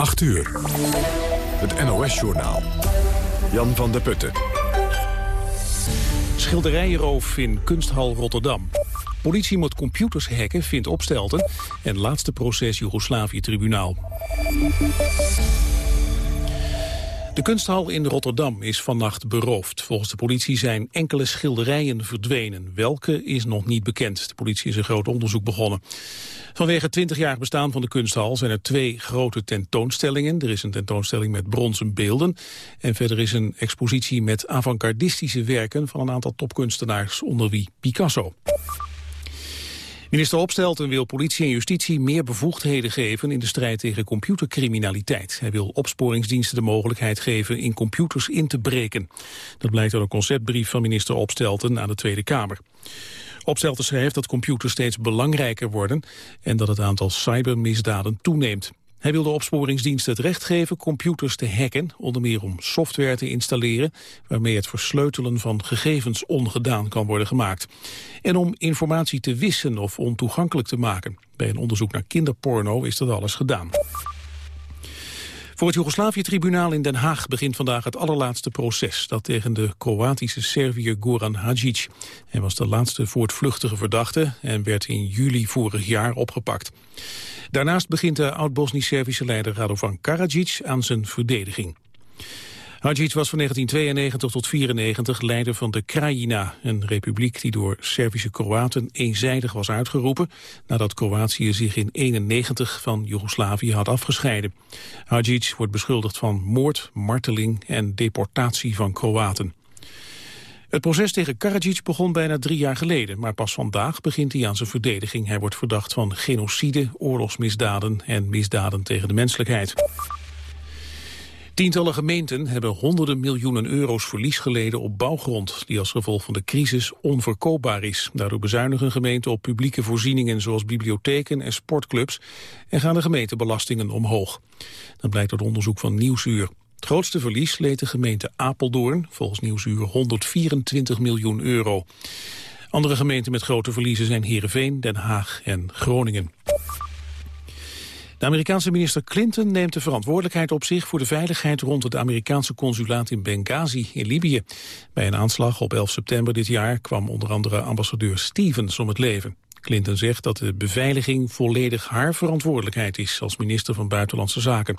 8 uur. Het NOS-journaal. Jan van der Putten. Schilderijenroof in Kunsthal Rotterdam. Politie moet computers hacken, vindt Opstelten. En laatste proces Joegoslavië-tribunaal. De kunsthal in Rotterdam is vannacht beroofd. Volgens de politie zijn enkele schilderijen verdwenen. Welke is nog niet bekend. De politie is een groot onderzoek begonnen. Vanwege het 20 jaar bestaan van de kunsthal zijn er twee grote tentoonstellingen. Er is een tentoonstelling met bronzen beelden. En verder is een expositie met avant-gardistische werken van een aantal topkunstenaars, onder wie Picasso. Minister Opstelten wil politie en justitie meer bevoegdheden geven in de strijd tegen computercriminaliteit. Hij wil opsporingsdiensten de mogelijkheid geven in computers in te breken. Dat blijkt uit een conceptbrief van minister Opstelten aan de Tweede Kamer. Opstelten schrijft dat computers steeds belangrijker worden en dat het aantal cybermisdaden toeneemt. Hij wil de opsporingsdiensten het recht geven computers te hacken, onder meer om software te installeren waarmee het versleutelen van gegevens ongedaan kan worden gemaakt. En om informatie te wissen of ontoegankelijk te maken. Bij een onderzoek naar kinderporno is dat alles gedaan. Voor het Joegoslavië-tribunaal in Den Haag begint vandaag het allerlaatste proces. Dat tegen de Kroatische Serviër Goran Hadjic. Hij was de laatste voortvluchtige verdachte en werd in juli vorig jaar opgepakt. Daarnaast begint de oud-Bosnisch-Servische leider Radovan Karadzic aan zijn verdediging. Hadjic was van 1992 tot 1994 leider van de Krajina, een republiek die door Servische Kroaten eenzijdig was uitgeroepen, nadat Kroatië zich in 1991 van Joegoslavië had afgescheiden. Hadjic wordt beschuldigd van moord, marteling en deportatie van Kroaten. Het proces tegen Karadzic begon bijna drie jaar geleden, maar pas vandaag begint hij aan zijn verdediging. Hij wordt verdacht van genocide, oorlogsmisdaden en misdaden tegen de menselijkheid. Tientallen gemeenten hebben honderden miljoenen euro's verlies geleden op bouwgrond, die als gevolg van de crisis onverkoopbaar is. Daardoor bezuinigen gemeenten op publieke voorzieningen zoals bibliotheken en sportclubs en gaan de gemeentebelastingen omhoog. Dat blijkt uit onderzoek van Nieuwsuur. Het grootste verlies leed de gemeente Apeldoorn, volgens Nieuwsuur 124 miljoen euro. Andere gemeenten met grote verliezen zijn Heerenveen, Den Haag en Groningen. De Amerikaanse minister Clinton neemt de verantwoordelijkheid op zich voor de veiligheid rond het Amerikaanse consulaat in Benghazi in Libië. Bij een aanslag op 11 september dit jaar kwam onder andere ambassadeur Stevens om het leven. Clinton zegt dat de beveiliging volledig haar verantwoordelijkheid is als minister van Buitenlandse Zaken.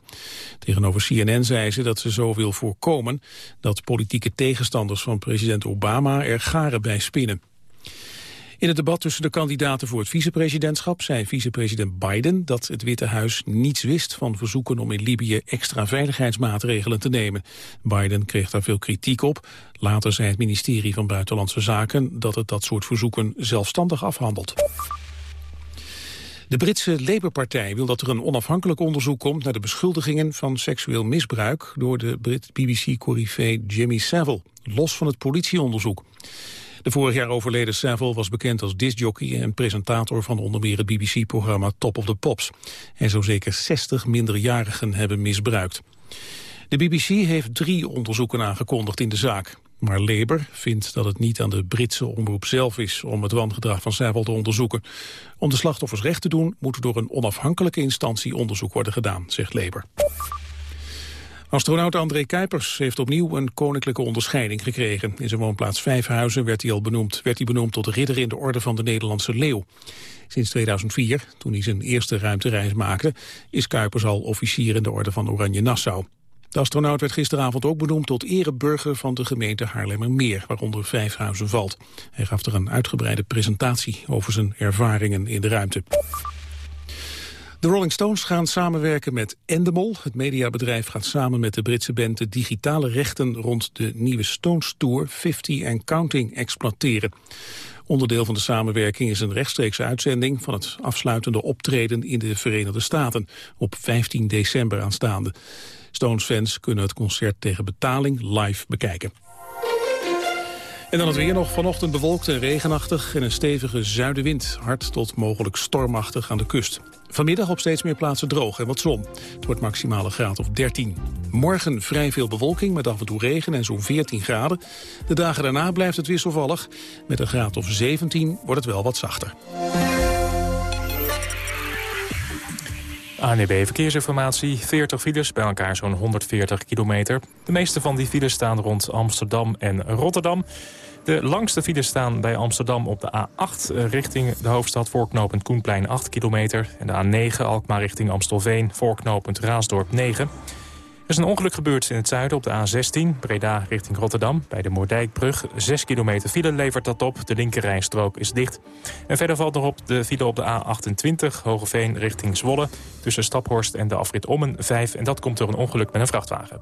Tegenover CNN zei ze dat ze zo wil voorkomen dat politieke tegenstanders van president Obama er garen bij spinnen. In het debat tussen de kandidaten voor het vicepresidentschap zei vicepresident Biden dat het Witte Huis niets wist van verzoeken om in Libië extra veiligheidsmaatregelen te nemen. Biden kreeg daar veel kritiek op. Later zei het ministerie van Buitenlandse Zaken dat het dat soort verzoeken zelfstandig afhandelt. De Britse Labour-partij wil dat er een onafhankelijk onderzoek komt naar de beschuldigingen van seksueel misbruik door de BBC-corrivee Jimmy Savile, los van het politieonderzoek. De vorig jaar overleden Savile was bekend als discjockey en presentator van onder meer het BBC-programma Top of the Pops. Hij zou zeker 60 minderjarigen hebben misbruikt. De BBC heeft drie onderzoeken aangekondigd in de zaak. Maar Labour vindt dat het niet aan de Britse omroep zelf is om het wangedrag van Savile te onderzoeken. Om de slachtoffers recht te doen moet door een onafhankelijke instantie onderzoek worden gedaan, zegt Labour. Astronaut André Kuipers heeft opnieuw een koninklijke onderscheiding gekregen. In zijn woonplaats Vijfhuizen werd hij al benoemd, werd hij benoemd tot ridder in de orde van de Nederlandse Leeuw. Sinds 2004, toen hij zijn eerste ruimtereis maakte, is Kuipers al officier in de orde van Oranje Nassau. De astronaut werd gisteravond ook benoemd tot ereburger van de gemeente Haarlemmermeer, waaronder Vijfhuizen valt. Hij gaf er een uitgebreide presentatie over zijn ervaringen in de ruimte. De Rolling Stones gaan samenwerken met Endemol. Het mediabedrijf gaat samen met de Britse band de digitale rechten rond de nieuwe Stones Tour 50 and Counting exploiteren. Onderdeel van de samenwerking is een rechtstreekse uitzending van het afsluitende optreden in de Verenigde Staten op 15 december aanstaande. Stones-fans kunnen het concert tegen betaling live bekijken. En dan het weer nog. Vanochtend bewolkt en regenachtig en een stevige zuidenwind. Hard tot mogelijk stormachtig aan de kust. Vanmiddag op steeds meer plaatsen droog en wat zon. Het wordt maximale graad of 13. Morgen vrij veel bewolking met af en toe regen en zo'n 14 graden. De dagen daarna blijft het wisselvallig. Met een graad of 17 wordt het wel wat zachter. ANEB Verkeersinformatie, 40 files, bij elkaar zo'n 140 kilometer. De meeste van die files staan rond Amsterdam en Rotterdam. De langste files staan bij Amsterdam op de A8 eh, richting de hoofdstad... voorknopend Koenplein 8 kilometer. En de A9 Alkmaar richting Amstelveen, voorknopend Raasdorp 9. Er is een ongeluk gebeurd in het zuiden op de A16, Breda richting Rotterdam. Bij de Moordijkbrug, 6 kilometer file levert dat op. De linkerrijstrook is dicht. En verder valt nog op de file op de A28, Hogeveen richting Zwolle. Tussen Staphorst en de afrit Ommen 5. En dat komt door een ongeluk met een vrachtwagen.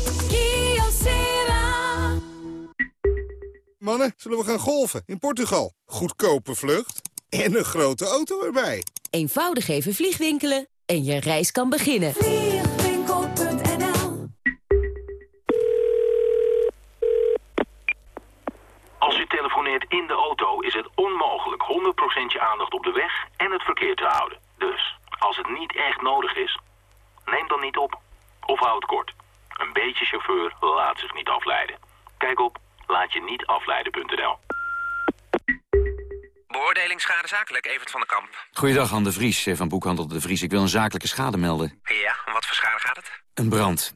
Mannen, zullen we gaan golven in Portugal? Goedkope vlucht en een grote auto erbij. Eenvoudig even vliegwinkelen en je reis kan beginnen. Vliegwinkel.nl Als u telefoneert in de auto is het onmogelijk 100% je aandacht op de weg en het verkeer te houden. Dus, als het niet echt nodig is, neem dan niet op. Of houd kort. Een beetje chauffeur laat zich niet afleiden. Kijk op laatje-niet-afleiden.nl. Beoordeling schade zakelijk, Evert van den Kamp. Goeiedag, Han de Vries eh, van Boekhandel de Vries. Ik wil een zakelijke schade melden. Ja, om wat voor schade gaat het? Een brand.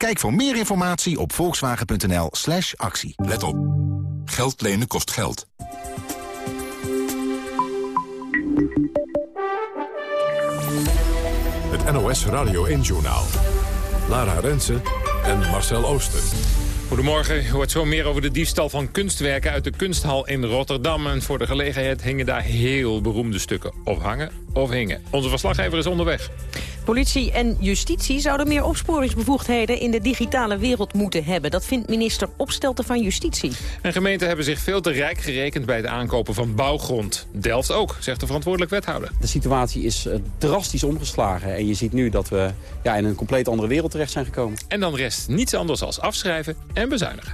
Kijk voor meer informatie op volkswagen.nl slash actie. Let op. Geld lenen kost geld. Het NOS Radio 1-journaal. Lara Rensen en Marcel Ooster. Goedemorgen, hoort zo meer over de diefstal van kunstwerken uit de kunsthal in Rotterdam. En voor de gelegenheid hingen daar heel beroemde stukken. Of hangen of hingen. Onze verslaggever is onderweg. Politie en justitie zouden meer opsporingsbevoegdheden in de digitale wereld moeten hebben. Dat vindt minister Opstelten van Justitie. En gemeenten hebben zich veel te rijk gerekend bij het aankopen van bouwgrond. Delft ook, zegt de verantwoordelijk wethouder. De situatie is eh, drastisch omgeslagen. En je ziet nu dat we ja, in een compleet andere wereld terecht zijn gekomen. En dan rest niets anders als afschrijven en bezuinigen.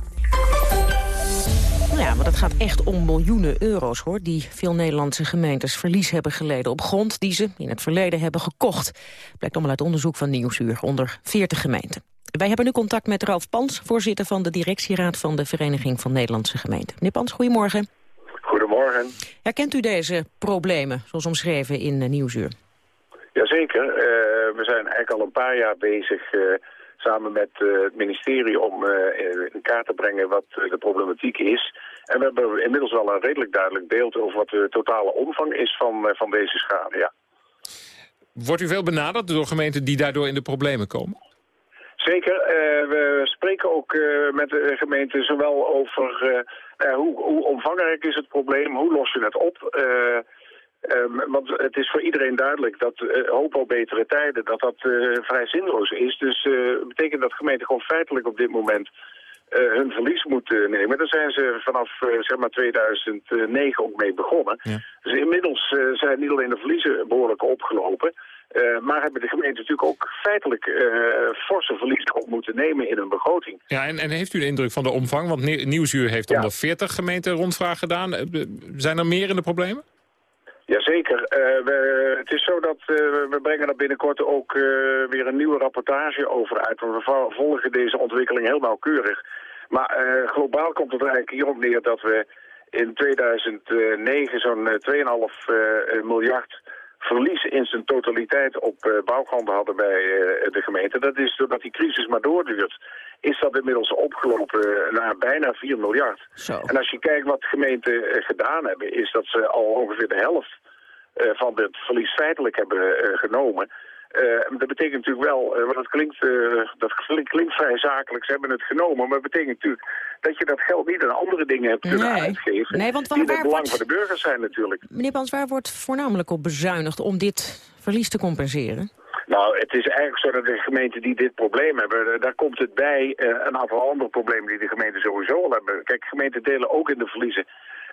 Ja, maar dat gaat echt om miljoenen euro's, hoor... die veel Nederlandse gemeentes verlies hebben geleden op grond... die ze in het verleden hebben gekocht. Blijkt allemaal uit onderzoek van Nieuwsuur onder 40 gemeenten. Wij hebben nu contact met Ralf Pans, voorzitter van de directieraad... van de Vereniging van Nederlandse Gemeenten. Meneer Pans, goedemorgen. Goedemorgen. Herkent u deze problemen, zoals omschreven in uh, Nieuwsuur? Jazeker. Uh, we zijn eigenlijk al een paar jaar bezig... Uh, samen met uh, het ministerie om uh, in kaart te brengen wat uh, de problematiek is. En we hebben inmiddels wel een redelijk duidelijk beeld over wat de totale omvang is van, van deze schade, ja. Wordt u veel benaderd door gemeenten die daardoor in de problemen komen? Zeker. we spreken ook met de gemeenten zowel over hoe, hoe, omvangrijk is het probleem, hoe los je het op... Um, want het is voor iedereen duidelijk dat uh, hoop op betere tijden, dat dat uh, vrij zinloos is. Dus uh, betekent dat gemeenten gewoon feitelijk op dit moment hun verlies moeten nemen. Daar zijn ze vanaf zeg maar 2009 ook mee begonnen. Ja. Dus inmiddels zijn niet alleen de verliezen behoorlijk opgelopen... maar hebben de gemeenten natuurlijk ook feitelijk forse verliezen op moeten nemen in hun begroting. Ja, en, en heeft u de indruk van de omvang? Want Nieuwsuur heeft onder ja. 40 gemeenten rondvraag gedaan. Zijn er meer in de problemen? Jazeker. Uh, we, het is zo dat uh, we brengen er binnenkort ook uh, weer een nieuwe rapportage over uit. We volgen deze ontwikkeling heel nauwkeurig. Maar eh, globaal komt het eigenlijk hierop neer dat we in 2009 zo'n eh, 2,5 eh, miljard verlies in zijn totaliteit op uh, bouwgronden hadden bij uh, de gemeente. Dat is doordat die crisis maar doorduurt, is dat inmiddels opgelopen naar bijna 4 miljard. Zo. En als je kijkt wat de gemeenten uh, gedaan hebben, is dat ze al ongeveer de helft van het verlies feitelijk hebben genomen. Uh, dat betekent natuurlijk wel, uh, want dat klinkt, uh, dat klinkt, klinkt, vrij zakelijk, ze hebben het genomen, maar dat betekent natuurlijk dat je dat geld niet aan andere dingen hebt kunnen nee. uitgeven. Nee, want waar, die het belang wordt... voor de burgers zijn natuurlijk. Meneer Bans, waar wordt voornamelijk op bezuinigd om dit verlies te compenseren? Nou, het is eigenlijk zo dat de gemeenten die dit probleem hebben, daar komt het bij een aantal andere problemen die de gemeenten sowieso al hebben. Kijk, gemeenten delen ook in de verliezen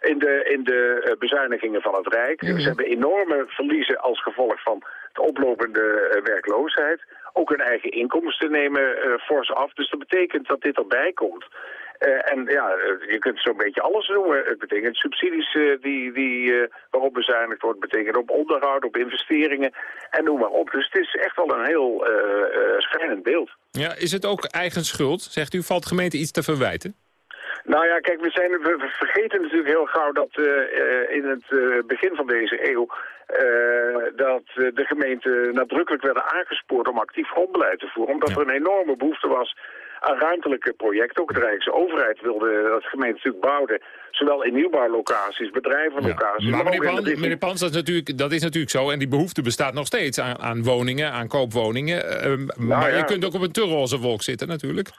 in de, in de bezuinigingen van het Rijk. Mm -hmm. Ze hebben enorme verliezen als gevolg van de oplopende uh, werkloosheid. Ook hun eigen inkomsten nemen uh, fors af. Dus dat betekent dat dit erbij komt. Uh, en ja, je kunt zo'n beetje alles noemen. Het betekent subsidies die, die, waarop bezuinigd wordt. Het betekent op onderhoud, op investeringen en noem maar op. Dus het is echt wel een heel schrijnend beeld. Ja, is het ook eigen schuld? Zegt u, valt gemeente iets te verwijten? Nou ja, kijk, we, zijn, we vergeten natuurlijk heel gauw dat uh, in het uh, begin van deze eeuw... Uh, dat de gemeenten nadrukkelijk werden aangespoord om actief grondbeleid te voeren. Omdat ja. er een enorme behoefte was aan ruimtelijke projecten. Ook de Rijksoverheid wilde dat de gemeente natuurlijk bouwden. Zowel in nieuwbouwlocaties, bedrijvenlocaties. Ja. Maar, maar meneer, Pan, meneer Pans, dat is, natuurlijk, dat is natuurlijk zo. En die behoefte bestaat nog steeds aan, aan woningen, aan koopwoningen. nou, maar ja. je kunt ook op een te roze wolk zitten natuurlijk.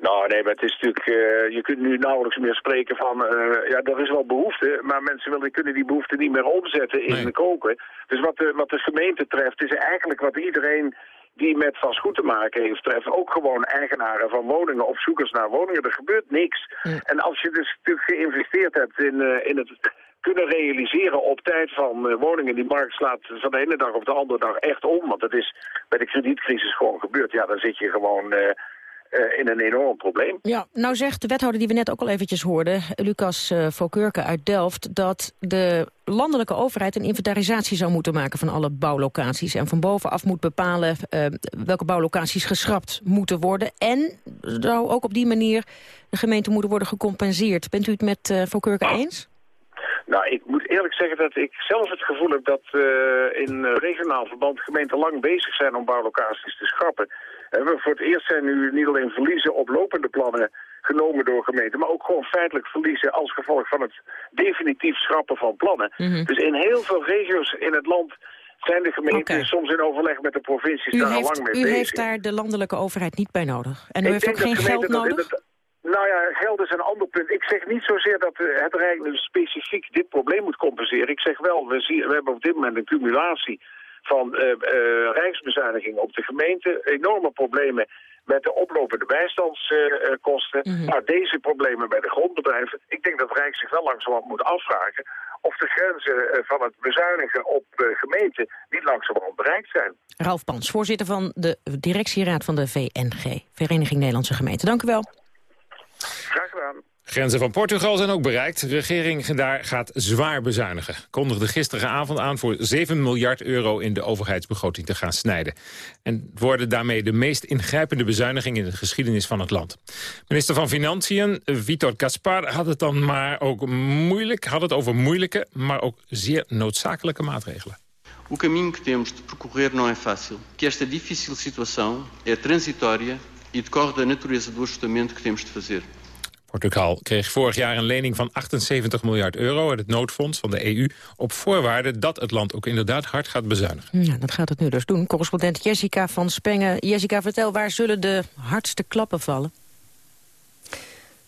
Nou, nee, maar het is natuurlijk, uh, je kunt nu nauwelijks meer spreken van, uh, ja, er is wel behoefte, maar mensen willen, kunnen die behoefte niet meer omzetten in nee. koken. Dus wat de, wat de gemeente treft, is eigenlijk wat iedereen die met vastgoed te maken heeft, treft ook gewoon eigenaren van woningen of zoekers naar woningen. Er gebeurt niks. En als je dus natuurlijk geïnvesteerd hebt in, uh, in het kunnen realiseren op tijd van woningen. Die markt slaat van de ene dag op de andere dag echt om. Want dat is bij de kredietcrisis gewoon gebeurd. Ja, dan zit je gewoon... Uh, uh, in een enorm probleem. Ja, nou zegt de wethouder die we net ook al eventjes hoorden, Lucas uh, uit Delft, dat de landelijke overheid een inventarisatie zou moeten maken van alle bouwlocaties en van bovenaf moet bepalen uh, welke bouwlocaties geschrapt moeten worden. En zou ook op die manier de gemeente moeten worden gecompenseerd. Bent u het met uh, eens? Nou, ik moet eerlijk zeggen dat ik zelf het gevoel heb dat uh, in regionaal verband gemeenten lang bezig zijn om bouwlocaties te schrappen. En we voor het eerst zijn nu niet alleen verliezen op lopende plannen genomen door gemeenten, maar ook gewoon feitelijk verliezen als gevolg van het definitief schrappen van plannen. Mhm. Mm -hmm. Dus in heel veel regio's in het land zijn de gemeenten okay. soms in overleg met de provincies u daar heeft, al lang mee u bezig. U heeft daar de landelijke overheid niet bij nodig. En u ik heeft ook geen geld nodig? Nou ja, geld is een ander punt. Ik zeg niet zozeer dat het Rijk specifiek dit probleem moet compenseren. Ik zeg wel, we, zien, we hebben op dit moment een cumulatie van uh, uh, rijksbezuiniging op de gemeente. Enorme problemen met de oplopende bijstandskosten. Mm -hmm. nou, deze problemen bij de grondbedrijven. Ik denk dat Rijk zich wel langzamerhand moet afvragen... of de grenzen van het bezuinigen op gemeenten niet langzamerhand bereikt zijn. Ralf Pans, voorzitter van de directieraad van de VNG. Vereniging Nederlandse Gemeenten. Dank u wel. Graag gedaan. Grenzen van Portugal zijn ook bereikt. De regering daar gaat zwaar bezuinigen. Kondigde gisteravond aan voor 7 miljard euro in de overheidsbegroting te gaan snijden. En worden daarmee de meest ingrijpende bezuiniging in de geschiedenis van het land. Minister van Financiën, Vitor Caspar, had het dan maar ook moeilijk, had het over moeilijke, maar ook zeer noodzakelijke maatregelen. O caminho que temos de percorrer não é fácil. Que esta difícil situação é transitória e decorre da natureza do ajustamento que temos de fazer. Portugal kreeg vorig jaar een lening van 78 miljard euro uit het noodfonds van de EU... op voorwaarde dat het land ook inderdaad hard gaat bezuinigen. Ja, dat gaat het nu dus doen. Correspondent Jessica van Spengen. Jessica, vertel, waar zullen de hardste klappen vallen?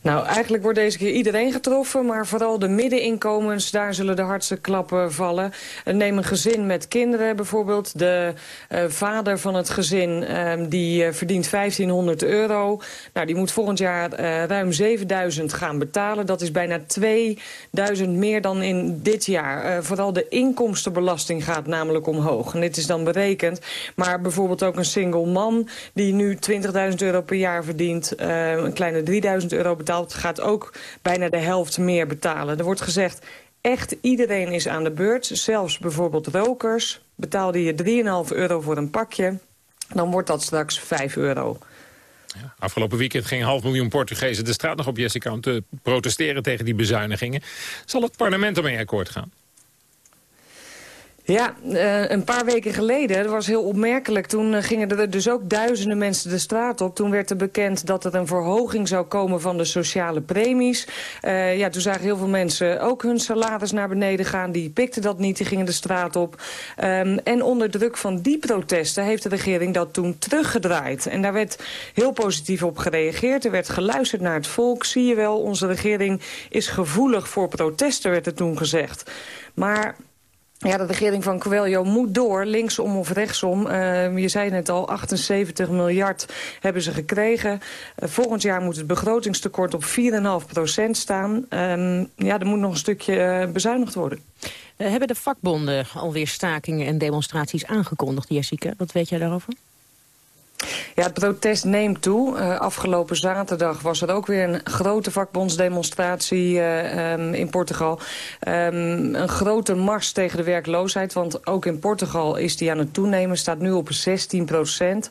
Nou, eigenlijk wordt deze keer iedereen getroffen, maar vooral de middeninkomens, daar zullen de hardste klappen vallen. Neem een gezin met kinderen bijvoorbeeld. De uh, vader van het gezin uh, die uh, verdient 1500 euro. Nou, die moet volgend jaar ruim 7000 gaan betalen. Dat is bijna 2000 meer dan in dit jaar. vooral de inkomstenbelasting gaat namelijk omhoog. En dit is dan berekend. Maar bijvoorbeeld ook een single man die nu 20.000 euro per jaar verdient, een kleine 3000 euro betaalt gaat ook bijna de helft meer betalen. Er wordt gezegd, echt iedereen is aan de beurt. Zelfs bijvoorbeeld rokers. Betaalde je 3,5 euro voor een pakje, dan wordt dat straks 5 euro. Afgelopen weekend ging half miljoen Portugezen de straat nog op Jessica... om te protesteren tegen die bezuinigingen. Zal het parlement ermee akkoord gaan? Ja, uh, een paar weken geleden, dat was heel opmerkelijk... toen uh, gingen er dus ook duizenden mensen de straat op. Toen werd er bekend dat er een verhoging zou komen van de sociale premies. Uh, ja, toen zagen heel veel mensen ook hun salaris naar beneden gaan. Die pikten dat niet, die gingen de straat op. Um, en onder druk van die protesten heeft de regering dat toen teruggedraaid. En daar werd heel positief op gereageerd. Er werd geluisterd naar het volk. Zie je wel, onze regering is gevoelig voor protesten, werd er toen gezegd. Maar ja, de regering van Coelho moet door, linksom of rechtsom. Uh, je zei net al, 78 miljard hebben ze gekregen. Uh, volgend jaar moet het begrotingstekort op 4,5 procent staan. Um, ja, er moet nog een stukje uh, bezuinigd worden. hebben de vakbonden alweer stakingen en demonstraties aangekondigd, Jessica? Wat weet jij daarover? Ja, het protest neemt toe. Uh, afgelopen zaterdag was er ook weer een grote vakbondsdemonstratie uh, um, in Portugal. Um, een grote mars tegen de werkloosheid, want ook in Portugal is die aan het toenemen. Staat nu op 16 procent.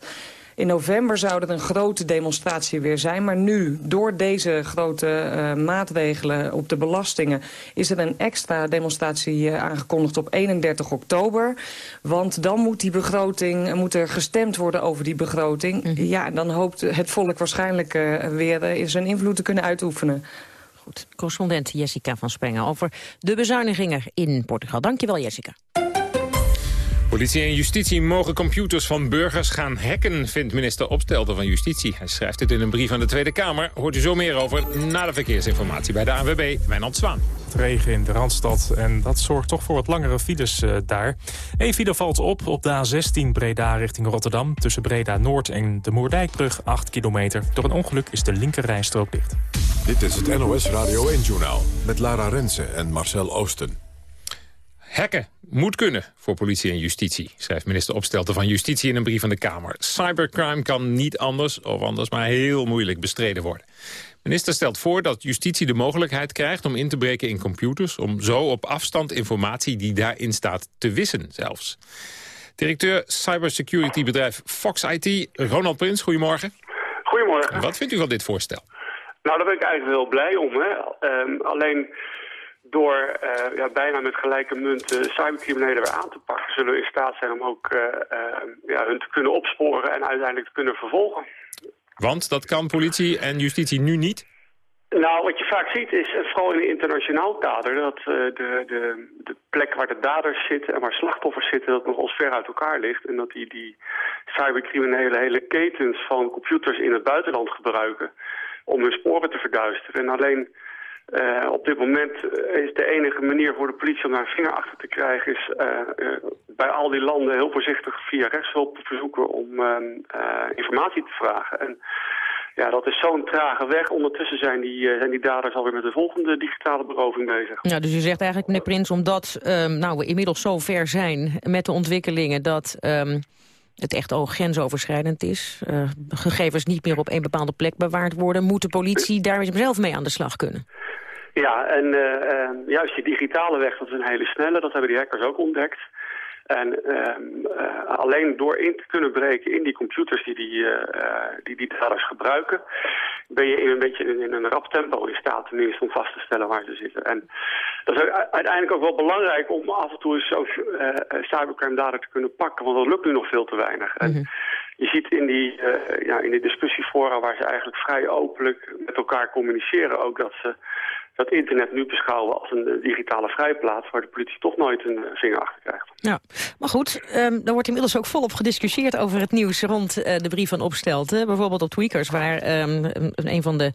In november zou er een grote demonstratie weer zijn. Maar nu, door deze grote uh, maatregelen op de belastingen... is er een extra demonstratie uh, aangekondigd op 31 oktober. Want dan moet die begroting, moet er gestemd worden over die begroting. Mm -hmm. Ja, en dan hoopt het volk waarschijnlijk uh, weer zijn invloed te kunnen uitoefenen. Goed, correspondent Jessica van Spengen over de bezuinigingen in Portugal. Dankjewel, Jessica. Politie en justitie mogen computers van burgers gaan hacken, vindt minister Opstelten van Justitie. Hij schrijft dit in een brief aan de Tweede Kamer. Hoort u zo meer over na de verkeersinformatie bij de ANWB, Wijnand Zwaan. Het regen in de Randstad en dat zorgt toch voor wat langere files uh, daar. Eén file valt op op de A16 Breda richting Rotterdam. Tussen Breda Noord en de Moerdijkbrug 8 kilometer. Door een ongeluk is de linkerrijstrook dicht. Dit is het NOS Radio 1-journaal met Lara Rensen en Marcel Oosten. Hacken moet kunnen voor politie en justitie, schrijft minister Opstelten van Justitie in een brief aan de Kamer. Cybercrime kan niet anders, of anders maar heel moeilijk bestreden worden. Minister stelt voor dat justitie de mogelijkheid krijgt om in te breken in computers... om zo op afstand informatie die daarin staat te wissen zelfs. Directeur cybersecurity bedrijf Fox IT, Ronald Prins, goedemorgen. Goedemorgen. Wat vindt u van dit voorstel? Nou, daar ben ik eigenlijk wel blij om. Hè? Um, alleen door uh, ja, bijna met gelijke munt uh, cybercriminelen weer aan te pakken... zullen we in staat zijn om ook uh, ja, hun te kunnen opsporen en uiteindelijk te kunnen vervolgen. Want dat kan politie en justitie nu niet? Nou, wat je vaak ziet is, vooral in een internationaal kader... dat de, de, de plek waar de daders zitten en waar slachtoffers zitten... dat nog ons ver uit elkaar ligt. En dat die, die cybercriminelen hele ketens van computers in het buitenland gebruiken... om hun sporen te verduisteren. En alleen uh, op dit moment is de enige manier voor de politie om een vinger achter te krijgen... is uh, uh, bij al die landen heel voorzichtig via rechtshulp verzoeken om informatie te vragen. En ja, dat is zo'n trage weg. Ondertussen zijn die, zijn die daders alweer met de volgende digitale beroving bezig. Ja, dus u zegt eigenlijk, meneer Prins, omdat um, nou, we inmiddels zo ver zijn met de ontwikkelingen... dat um, het echt ook grensoverschrijdend is, gegevens niet meer op één bepaalde plek bewaard worden... moet de politie daar zelf mee aan de slag kunnen? Ja, en uh, juist die digitale weg, dat is een hele snelle, dat hebben die hackers ook ontdekt. En uh, alleen door in te kunnen breken in die computers die die, die, die daders gebruiken, ben je in een beetje in, een rap tempo in staat tenminste om vast te stellen waar ze zitten. En dat is uiteindelijk ook wel belangrijk om af en toe eens zo'n cybercrime dader te kunnen pakken, want dat lukt nu nog veel te weinig. Mm -hmm. En je ziet in die, ja, in die discussiefora waar ze eigenlijk vrij openlijk met elkaar communiceren ook dat ze dat internet nu beschouwen als een digitale vrijplaats... waar de politie toch nooit een vinger achter krijgt. Ja, maar goed, um, er wordt inmiddels ook volop gediscussieerd over het nieuws rond uh, de brief van Opstelten. Bijvoorbeeld op Tweakers, waar um, een van de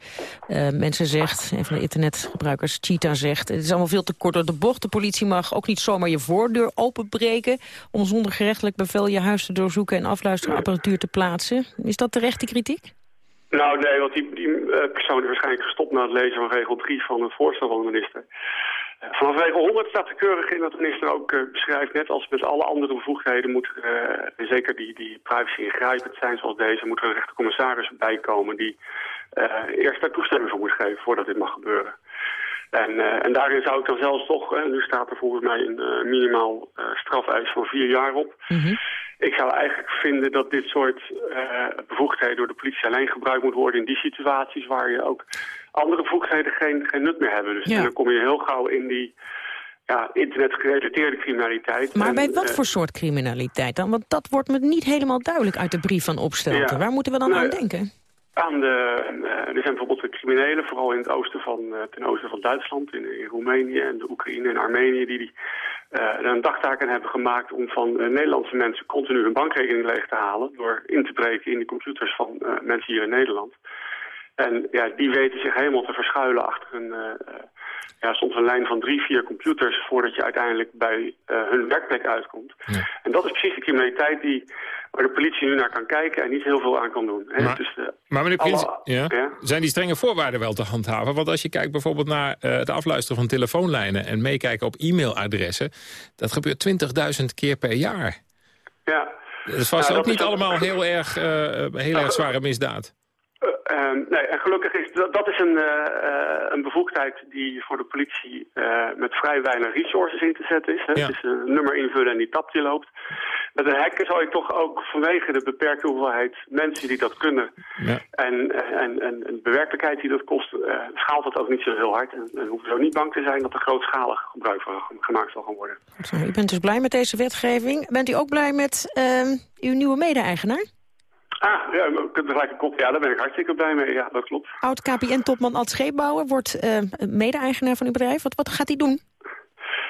mensen zegt, een van de internetgebruikers, Cheetah zegt... het is allemaal veel te kort door de bocht. De politie mag ook niet zomaar je voordeur openbreken... om zonder gerechtelijk bevel je huis te doorzoeken en afluisterapparatuur te plaatsen. Is dat terechte kritiek? Nou nee, want die, die uh, persoon is waarschijnlijk gestopt na het lezen van regel 3 van het voorstel van de minister. Uh, vanaf regel 100 staat er keurig in dat de minister ook uh, beschrijft, net als met alle andere bevoegdheden, moet er, zeker die, die privacy ingrijpend zijn zoals deze, moet er een rechtercommissaris bij komen die eerst daar toestemming voor moet geven voordat dit mag gebeuren. En, en daarin zou ik dan zelfs toch, nu staat er volgens mij een minimaal strafeis van vier jaar op. Mm -hmm. ik zou eigenlijk vinden dat dit soort bevoegdheden door de politie alleen gebruikt moet worden in die situaties waar je ook andere bevoegdheden geen, geen nut meer hebben. Dus dan kom je heel gauw in die ja, internetgerelateerde criminaliteit. Maar bij wat voor soort criminaliteit dan? Want dat wordt me niet helemaal duidelijk uit de brief van Opstelten. Waar moeten we dan aan denken? Aan de, er zijn bijvoorbeeld de criminelen, vooral in het oosten van, ten oosten van Duitsland, in, in Roemenië en de Oekraïne en Armenië, die, die er een dagtaak aan hebben gemaakt om van Nederlandse mensen continu hun bankrekening leeg te halen door in te breken in de computers van mensen hier in Nederland. En ja, die weten zich helemaal te verschuilen achter een, ja, soms een lijn van drie, vier computers voordat je uiteindelijk bij hun werkplek uitkomt. Ja. En dat is precies de criminaliteit die, waar de politie nu naar kan kijken en niet heel veel aan kan doen. Hè? Maar, dus, maar meneer Prins, ja, ja? zijn die strenge voorwaarden wel te handhaven? Want als je kijkt bijvoorbeeld naar het afluisteren van telefoonlijnen en meekijken op e-mailadressen, dat gebeurt 20.000 keer per jaar. Ja. Dat is vast ook niet allemaal heel erg, heel erg zware misdaad. Uh, nee, en gelukkig is dat, dat is een, uh, een bevoegdheid die voor de politie uh, met vrij weinig resources in te zetten is. Hè. Ja. Het is een nummer invullen en die tap die loopt. Met een hacker zal je toch ook vanwege de beperkte hoeveelheid mensen die dat kunnen ja. en, en, en, de bewerkelijkheid die dat kost, schaalt het ook niet zo heel hard. En, en hoeven zo niet bang te zijn dat er grootschalig gebruik van gemaakt zal gaan worden. U bent dus blij met deze wetgeving. Bent u ook blij met ehm, uw nieuwe mede-eigenaar? Ah, ja, gelijk een kop. Ja, daar ben ik hartstikke blij mee. Ja, dat klopt. Oud-KPN-topman Ad Scheepbouwer wordt uh, mede-eigenaar van uw bedrijf. Wat, wat gaat hij doen?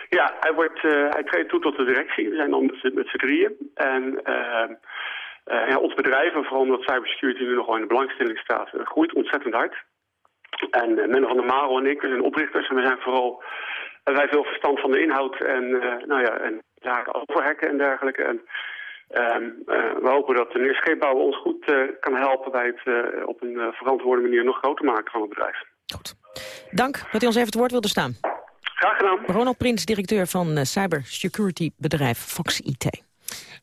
Ja, hij, wordt, uh, hij treedt toe tot de directie. We zijn dan met, met z'n drieën. En uh, ja, ons bedrijf, en vooral omdat cybersecurity nu nog wel in de belangstelling staat, groeit ontzettend hard. En Menno van der Marel en ik, zijn oprichters en we zijn vooral... wij veel verstand van de inhoud en, nou ja, en zaken overhekken en dergelijke. En Um, uh, we hopen dat de meneer Scheepbouwer ons goed uh, kan helpen bij het uh, op een verantwoorde manier nog groter maken van het bedrijf. Goed. Dank dat u ons even het woord wilde staan. Graag gedaan. Ronald Prins, directeur van cybersecurity bedrijf Fox IT.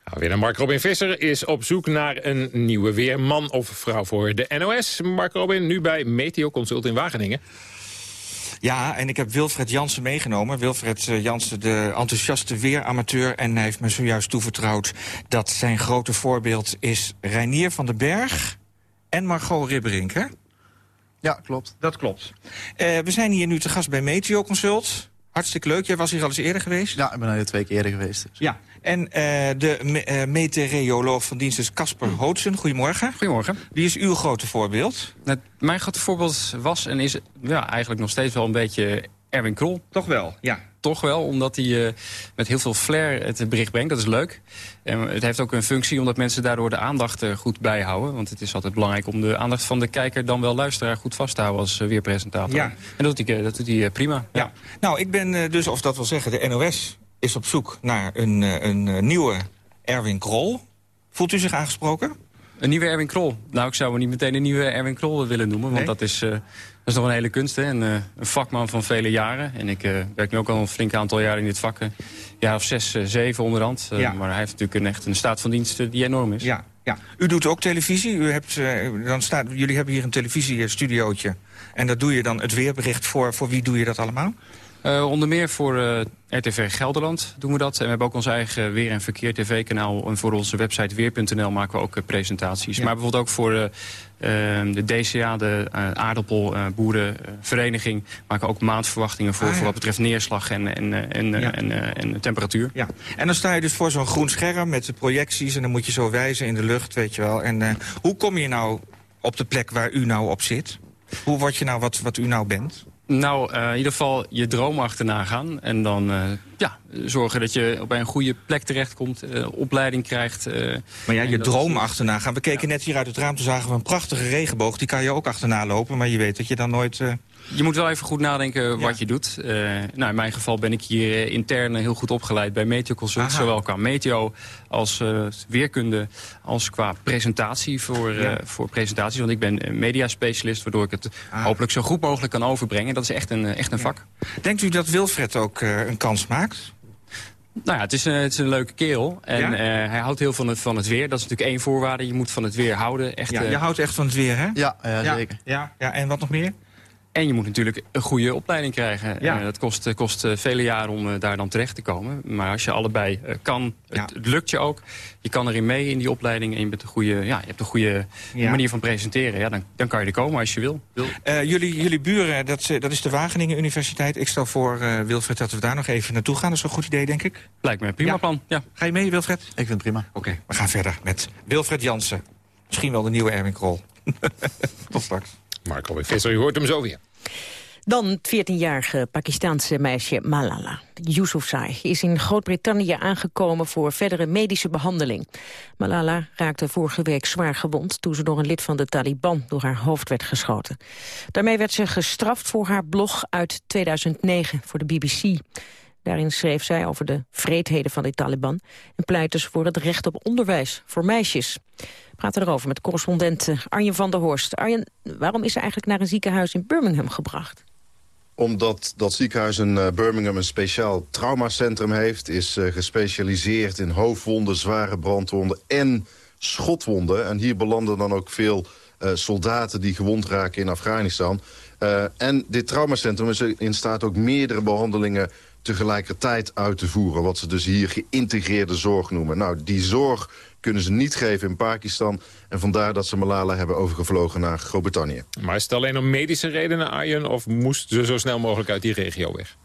Nou, weer naar Mark Robin Visser is op zoek naar een nieuwe weerman of vrouw voor de NOS. Mark Robin, nu bij Meteo Consult in Wageningen. Ja, en ik heb Wilfred Jansen meegenomen. Wilfred uh, Jansen, de enthousiaste weeramateur. En hij heeft me zojuist toevertrouwd dat zijn grote voorbeeld is Reinier van den Berg en Margot Ribberink, hè? Ja, klopt. Dat klopt. Uh, we zijn hier nu te gast bij Meteo Consult. Hartstikke leuk. Jij was hier al eens eerder geweest? Ja, ik ben hier twee keer eerder geweest. Dus. Ja, en uh, de me uh, meteoroloog van dienst is Casper Hootsen. Goedemorgen. Goedemorgen. Wie is uw grote voorbeeld? Nou, mijn grote voorbeeld was en is ja, eigenlijk nog steeds wel een beetje Erwin Krol. Toch wel, ja. Toch wel, omdat hij uh, met heel veel flair het bericht brengt. Dat is leuk. En het heeft ook een functie omdat mensen daardoor de aandacht uh, goed bijhouden. Want het is altijd belangrijk om de aandacht van de kijker... dan wel luisteraar goed vast te houden als uh, weerpresentator. Ja. En dat doet hij, dat doet hij prima. Ja. ja. Nou, ik ben dus, of dat wil zeggen, de NOS is op zoek naar een, een nieuwe Erwin Krol. Voelt u zich aangesproken? Een nieuwe Erwin Krol? Nou, ik zou hem niet meteen een nieuwe Erwin Krol willen noemen. Want nee? dat is... is nog een hele kunst, hè? Een, uh, een vakman van vele jaren. En ik uh, werk nu ook al een flink aantal jaren in dit vak. Een jaar of zes, zeven onderhand. Ja. Maar hij heeft natuurlijk een, echt een staat van dienst die enorm is. Ja, ja. U doet ook televisie. U hebt, dan staat, jullie hebben hier een televisiestudiootje. En dat doe je dan het weerbericht voor. Voor wie doe je dat allemaal? Uh, onder meer voor uh, RTV Gelderland doen we dat. En we hebben ook ons eigen Weer- en Verkeer TV-kanaal. En voor onze website weer.nl maken we ook uh, presentaties. Ja. Maar bijvoorbeeld ook voor de DCA, de aardappelboerenvereniging... maken we ook maandverwachtingen voor, ah, ja. voor wat betreft neerslag en, en, en, ja. en, en, temperatuur. Ja. En dan sta je dus voor zo'n groen scherm met de projecties... en dan moet je zo wijzen in de lucht, weet je wel. En hoe kom je nou op de plek waar u nou op zit? Hoe word je nou wat, wat u nou bent? Nou, uh, in ieder geval je droom achterna gaan. En dan uh, ja, zorgen dat je op een goede plek terechtkomt. Uh, opleiding krijgt. maar ja, je droom achterna gaan. We keken ja. net hier uit het raam, toen zagen we een prachtige regenboog. Die kan je ook achterna lopen, maar je weet dat je dan nooit... Je moet wel even goed nadenken wat ja. je doet. Uh, nou, in mijn geval ben ik hier intern heel goed opgeleid bij Meteo Consult. Aha. Zowel qua meteo als uh, weerkunde als qua presentatie voor, ja. uh, voor presentaties. Want ik ben mediaspecialist, waardoor ik het ah. hopelijk zo goed mogelijk kan overbrengen. Dat is echt een, echt een vak. Denkt u dat Wilfred ook een kans maakt? Nou ja, het is een, het is een leuke kerel. En ja? uh, hij houdt heel van het, van het weer. Dat is natuurlijk één voorwaarde. Je moet van het weer houden. Echt, ja, je houdt echt van het weer, hè? Ja, ja zeker. Ja, ja, en wat nog meer? En je moet natuurlijk een goede opleiding krijgen. Ja. Eh, dat kost, kost vele jaren om daar dan terecht te komen. Maar als je allebei kan, het, het, lukt je ook. Je kan erin mee in die opleiding en je, bent een goede, ja, je hebt een goede Ja. manier van presenteren. Ja, dan, dan kan je er komen als je wil. wil. Eh, jullie, jullie buren, dat, dat is de Wageningen Universiteit. Ik stel voor, eh, Wilfred, dat we daar nog even naartoe gaan. Dat is een goed idee, denk ik. Lijkt me een prima Ja. plan. Ja. Ga je mee, Wilfred? Ik vind het prima. Oké, we gaan verder met Wilfred Jansen. Misschien wel de nieuwe Erwin Krol. Tot straks. Marco Visser, u hoort hem zo weer. Dan het 14-jarige Pakistaanse meisje Malala Yousafzai is in Groot-Brittannië aangekomen voor verdere medische behandeling. Malala raakte vorige week zwaar gewond toen ze door een lid van de Taliban door haar hoofd werd geschoten. Daarmee werd ze gestraft voor haar blog uit 2009 voor de BBC. Daarin schreef zij over de vreedheden van de Taliban en pleitte ze voor het recht op onderwijs voor meisjes. We praten erover met correspondent eh, Arjen van der Horst. Arjen, waarom is ze eigenlijk naar een ziekenhuis in Birmingham gebracht? Omdat dat ziekenhuis in eh, Birmingham een speciaal traumacentrum heeft... is eh, gespecialiseerd in hoofdwonden, zware brandwonden en schotwonden. En hier belanden dan ook veel soldaten die gewond raken in Afghanistan. En dit traumacentrum is in staat ook meerdere behandelingen tegelijkertijd uit te voeren. Wat ze dus hier geïntegreerde zorg noemen. Nou, die zorg kunnen ze niet geven in Pakistan. En vandaar dat ze Malala hebben overgevlogen naar Groot-Brittannië. Maar is het alleen om medische redenen, Arjen... of moest ze zo snel mogelijk uit die regio weg?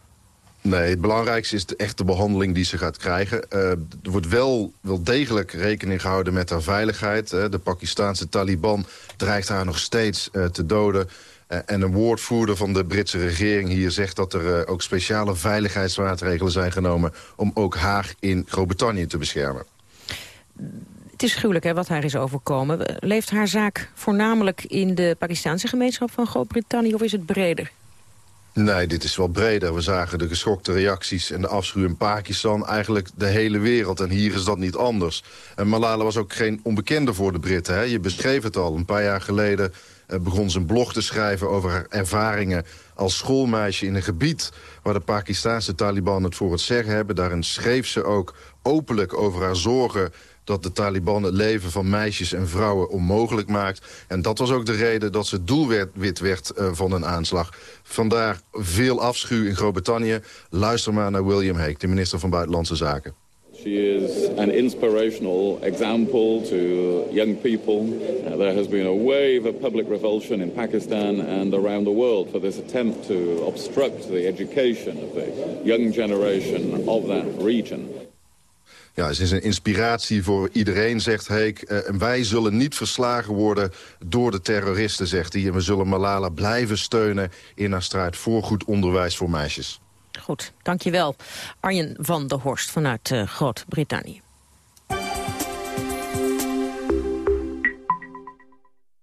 Nee, het belangrijkste is de echte behandeling die ze gaat krijgen. Eh, er wordt wel, wel degelijk rekening gehouden met haar veiligheid. De Pakistanse Taliban dreigt haar nog steeds eh, te doden. Eh, en een woordvoerder van de Britse regering hier zegt dat er eh, ook speciale veiligheidsmaatregelen zijn genomen... om ook haar in Groot-Brittannië te beschermen. Het is gruwelijk hè, wat haar is overkomen. Leeft haar zaak voornamelijk in de Pakistanse gemeenschap van Groot-Brittannië of is het breder? Nee, dit is wel breder. We zagen de geschokte reacties en de afschuw in Pakistan. Eigenlijk de hele wereld. En hier is dat niet anders. En Malala was ook geen onbekende voor de Britten. Hè? Je beschreef het al. Een paar jaar geleden eh, begon ze een blog te schrijven... over haar ervaringen als schoolmeisje in een gebied... waar de Pakistanse Taliban het voor het zeggen hebben. Daarin schreef ze ook openlijk over haar zorgen dat de Taliban het leven van meisjes en vrouwen onmogelijk maakt. En dat was ook de reden dat ze doelwit werd uh, van een aanslag. Vandaar veel afschuw in Groot-Brittannië. Luister maar naar William Hague, de minister van Buitenlandse Zaken. She is an inspirational example to young people. There has been a wave of public revulsion in Pakistan and around the world for this attempt to obstruct the education of the young generation of that region. Ja, ze is een inspiratie voor iedereen, zegt Heek. Uh, en wij zullen niet verslagen worden door de terroristen, zegt hij. En we zullen Malala blijven steunen in haar strijd voor goed onderwijs voor meisjes. Goed, dankjewel. Arjen van der Horst vanuit uh, Groot-Brittannië.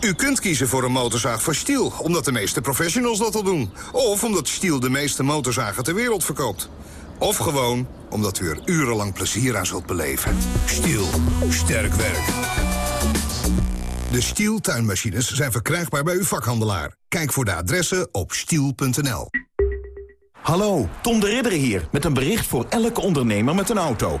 U kunt kiezen voor een motorzaag van Stiel, omdat de meeste professionals dat al doen. Of omdat Stiel de meeste motorzagen ter wereld verkoopt. Of gewoon omdat u er urenlang plezier aan zult beleven. Stiel, sterk werk. De Stiel tuinmachines zijn verkrijgbaar bij uw vakhandelaar. Kijk voor de adressen op stiel.nl. Hallo, Tom de Ridder hier, met een bericht voor elke ondernemer met een auto.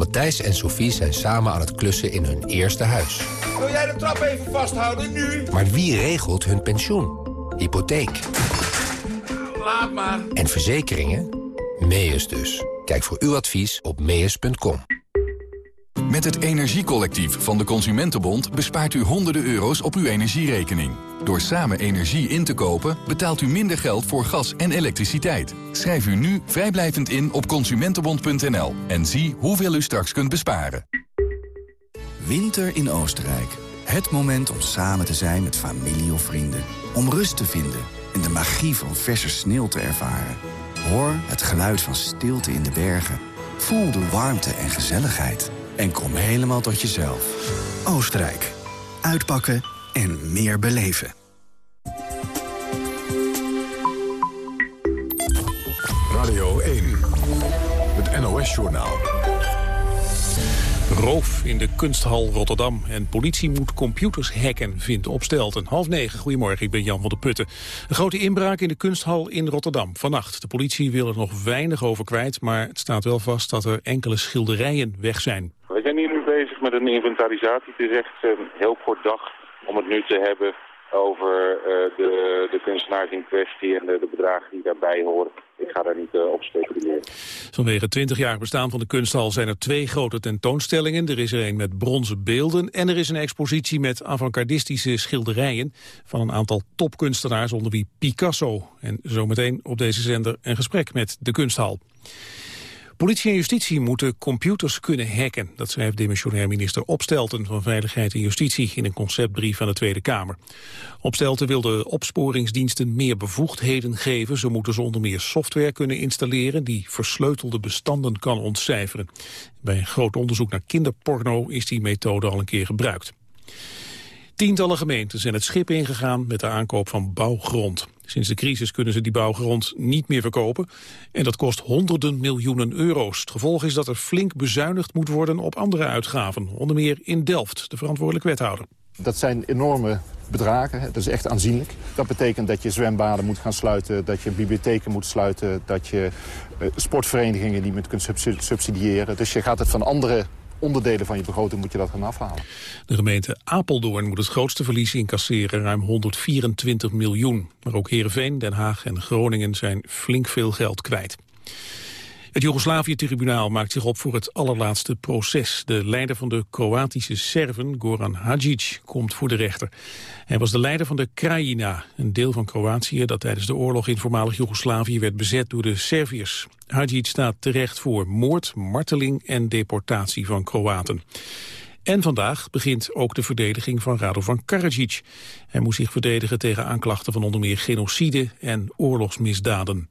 Matthijs en Sophie zijn samen aan het klussen in hun eerste huis. Wil jij de trap even vasthouden, nu? Maar wie regelt hun pensioen? Hypotheek. Laat maar. En verzekeringen? Meus dus. Kijk voor uw advies op meus.com. Met het Energiecollectief van de Consumentenbond bespaart u honderden euro's op uw energierekening. Door samen energie in te kopen betaalt u minder geld voor gas en elektriciteit. Schrijf u nu vrijblijvend in op consumentenbond.nl en zie hoeveel u straks kunt besparen. Winter in Oostenrijk. Het moment om samen te zijn met familie of vrienden. Om rust te vinden en de magie van verse sneeuw te ervaren. Hoor het geluid van stilte in de bergen. Voel de warmte en gezelligheid. En kom helemaal tot jezelf. Oostenrijk. Uitpakken en meer beleven. Radio 1. Het NOS-journaal. Roof in de kunsthal Rotterdam. En politie moet computers hacken, vindt Opstelten. Half negen, goedemorgen, ik ben Jan van der Putten. Een grote inbraak in de kunsthal in Rotterdam. Vannacht. De politie wil er nog weinig over kwijt... maar het staat wel vast dat er enkele schilderijen weg zijn. We zijn hier nu bezig met een inventarisatie. Het is echt uh, heel kort dag om het nu te hebben over uh, de, de kunstenaars in kwestie en de, bedragen die daarbij horen. Ik ga daar niet uh, op speculeren. Vanwege 20 jaar bestaan van de kunsthal zijn er twee grote tentoonstellingen. Er is er een met bronzen beelden en er is een expositie met avant-gardistische schilderijen van een aantal topkunstenaars onder wie Picasso. En zometeen op deze zender een gesprek met de kunsthal. Politie en justitie moeten computers kunnen hacken. Dat schrijft demissionair minister Opstelten van Veiligheid en Justitie in een conceptbrief aan de Tweede Kamer. Opstelten wil de opsporingsdiensten meer bevoegdheden geven. Zo moeten ze onder meer software kunnen installeren die versleutelde bestanden kan ontcijferen. Bij een groot onderzoek naar kinderporno is die methode al een keer gebruikt. Tientallen gemeenten zijn het schip ingegaan met de aankoop van bouwgrond. Sinds de crisis kunnen ze die bouwgrond niet meer verkopen. En dat kost honderden miljoenen euro's. Het gevolg is dat er flink bezuinigd moet worden op andere uitgaven. Onder meer in Delft, de verantwoordelijk wethouder. Dat zijn enorme bedragen, dat is echt aanzienlijk. Dat betekent dat je zwembaden moet gaan sluiten, dat je bibliotheken moet sluiten... dat je uh, sportverenigingen niet meer kunt subsidiëren. Dus je gaat het van andere onderdelen van je begroting moet je dat gaan afhalen. De gemeente Apeldoorn moet het grootste verlies incasseren, ruim 124 miljoen. Maar ook Heerenveen, Den Haag en Groningen zijn flink veel geld kwijt. Het Joegoslavië-tribunaal maakt zich op voor het allerlaatste proces. De leider van de Kroatische Serven, Goran Hadjic, komt voor de rechter. Hij was de leider van de Krajina, een deel van Kroatië dat tijdens de oorlog in voormalig Joegoslavië werd bezet door de Serviërs. Hadjic staat terecht voor moord, marteling en deportatie van Kroaten. En vandaag begint ook de verdediging van Radovan Karadzic. Hij moest zich verdedigen tegen aanklachten van onder meer genocide en oorlogsmisdaden.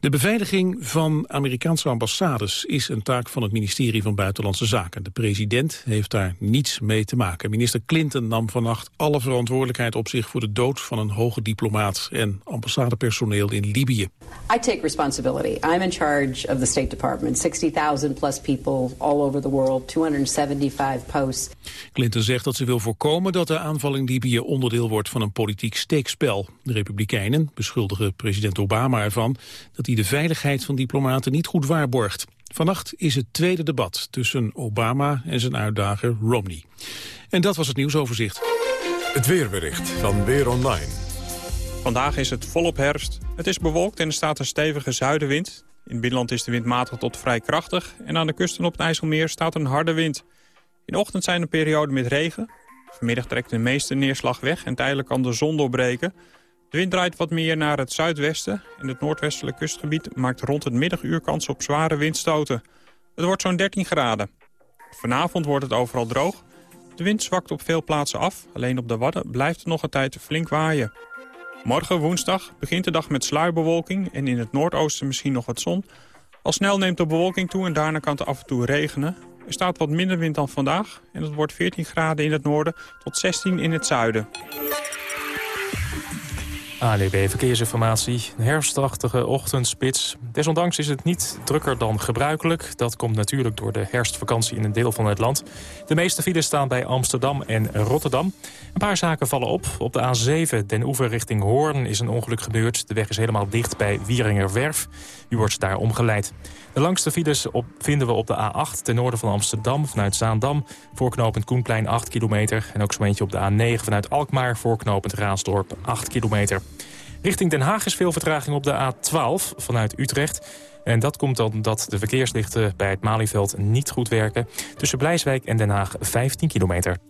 De beveiliging van Amerikaanse ambassades is een taak van het ministerie van Buitenlandse Zaken. De president heeft daar niets mee te maken. Minister Clinton nam vannacht alle verantwoordelijkheid op zich voor de dood van een hoge diplomaat en ambassadepersoneel in Libië. I take responsibility. I'm in charge of the State Department. 60,000 plus people all over the world, 275 posts. Clinton zegt dat ze wil voorkomen dat de aanval in Libië onderdeel wordt van een politiek steekspel. De Republikeinen beschuldigen president Obama ervan dat hij de veiligheid van diplomaten niet goed waarborgt. Vannacht is het tweede debat tussen Obama en zijn uitdager Romney. En dat was het nieuwsoverzicht. Het weerbericht van Weer Online. Vandaag is het volop herfst. Het is bewolkt en er staat een stevige zuidenwind. In het binnenland is de wind matig tot vrij krachtig. En aan de kusten op het IJsselmeer staat een harde wind. In de ochtend zijn er perioden met regen. Vanmiddag trekt de meeste neerslag weg en tijdelijk kan de zon doorbreken. De wind draait wat meer naar het zuidwesten. En het noordwestelijk kustgebied maakt rond het middaguur kans op zware windstoten. Het wordt zo'n 13 graden. Vanavond wordt het overal droog. De wind zwakt op veel plaatsen af. Alleen op de Wadden blijft het nog een tijd flink waaien. Morgen woensdag begint de dag met sluierbewolking en in het noordoosten misschien nog wat zon. Al snel neemt de bewolking toe en daarna kan het af en toe regenen. Er staat wat minder wind dan vandaag en het wordt 14 graden in het noorden tot 16 in het zuiden. ANEB Verkeersinformatie. Een herfstachtige ochtendspits. Desondanks is het niet drukker dan gebruikelijk. Dat komt natuurlijk door de herfstvakantie in een deel van het land. De meeste files staan bij Amsterdam en Rotterdam. Een paar zaken vallen op. Op de A7 Den Oever richting Hoorn is een ongeluk gebeurd. De weg is helemaal dicht bij Wieringerwerf. U wordt daar omgeleid. De langste files op, vinden we op de A8 ten noorden van Amsterdam vanuit Zaandam. Voorknopend Koenplein 8 kilometer. En ook zo'n eentje op de A9 vanuit Alkmaar voorknopend Raasdorp 8 kilometer. Richting Den Haag is veel vertraging op de A12 vanuit Utrecht. En dat komt omdat de verkeerslichten bij het Malieveld niet goed werken. Tussen Blijswijk en Den Haag 15 kilometer.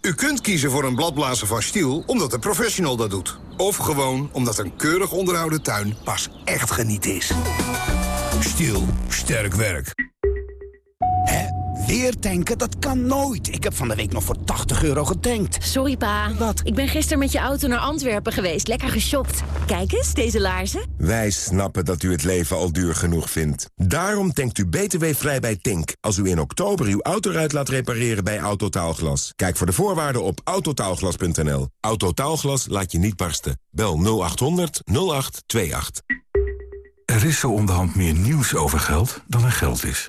U kunt kiezen voor een bladblazer van Stiel omdat een professional dat doet. Of gewoon omdat een keurig onderhouden tuin pas echt geniet is. Stiel, sterk werk. Weer tanken? Dat kan nooit. Ik heb van de week nog voor 80 euro getankt. Sorry pa. Wat? Ik ben gisteren met je auto naar Antwerpen geweest. Lekker geshopt. Kijk eens, deze laarzen. Wij snappen dat u het leven al duur genoeg vindt. Daarom tankt u btw-vrij bij Tink. Als u in oktober uw autoruit laat repareren bij Autotaalglas. Kijk voor de voorwaarden op autotaalglas.nl. Autotaalglas laat je niet barsten. Bel 0800 0828. Er is zo onderhand meer nieuws over geld dan er geld is.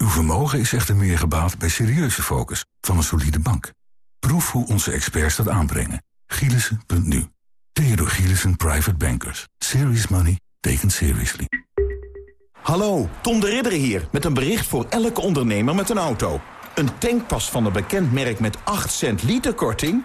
Uw vermogen is echter meer gebaat bij serieuze focus van een solide bank. Proef hoe onze experts dat aanbrengen. Gielissen.nu. Theodor Gielissen Private Bankers. Serious money taken seriously. Hallo, Tom de Ridder hier met een bericht voor elke ondernemer met een auto. Een tankpas van een bekend merk met 8 cent liter korting?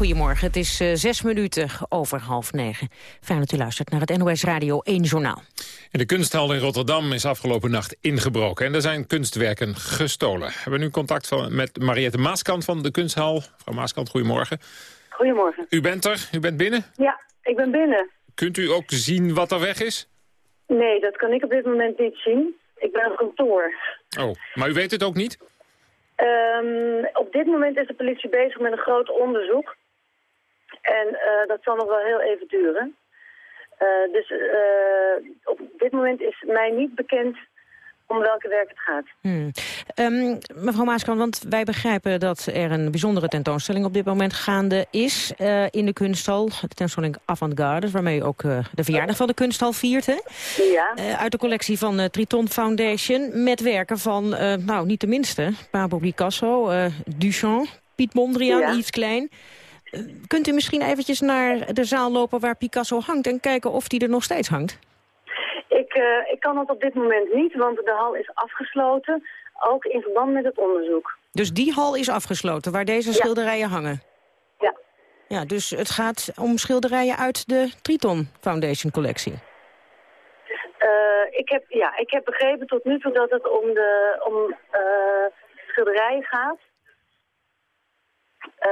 Goedemorgen, het is uh, zes minuten over half negen. Fijn dat u luistert naar het NOS Radio 1 Journaal. In de kunsthal in Rotterdam is afgelopen nacht ingebroken... en er zijn kunstwerken gestolen. We hebben nu contact van, met Mariette Maaskant van de kunsthal. Mevrouw Maaskant, goedemorgen. Goedemorgen. U bent er, u bent binnen? Ja, ik ben binnen. Kunt u ook zien wat er weg is? Nee, dat kan ik op dit moment niet zien. Ik ben op kantoor. Oh, maar u weet het ook niet? Um, op dit moment is de politie bezig met een groot onderzoek. En uh, dat zal nog wel heel even duren. Uh, dus uh, op dit moment is mij niet bekend om welke werk het gaat. Hmm. Um, mevrouw Maaskan, want wij begrijpen dat er een bijzondere tentoonstelling op dit moment gaande is uh, in de kunsthal. De tentoonstelling Avant-Garde, waarmee u ook uh, de verjaardag van de kunsthal viert. Hè? Ja. Uh, uit de collectie van de Triton Foundation met werken van, nou niet de minste, Pablo Picasso, Duchamp, Piet Mondriaan, ja. iets klein. Kunt u misschien eventjes naar de zaal lopen waar Picasso hangt en kijken of die er nog steeds hangt? Ik, uh, ik kan dat op dit moment niet, want de hal is afgesloten, ook in verband met het onderzoek. Dus die hal is afgesloten, waar deze schilderijen hangen? Ja. Ja, dus het gaat om schilderijen uit de Triton Foundation collectie? Uh, ik, heb, ja, ik heb begrepen tot nu toe dat het om, de, om uh, schilderijen gaat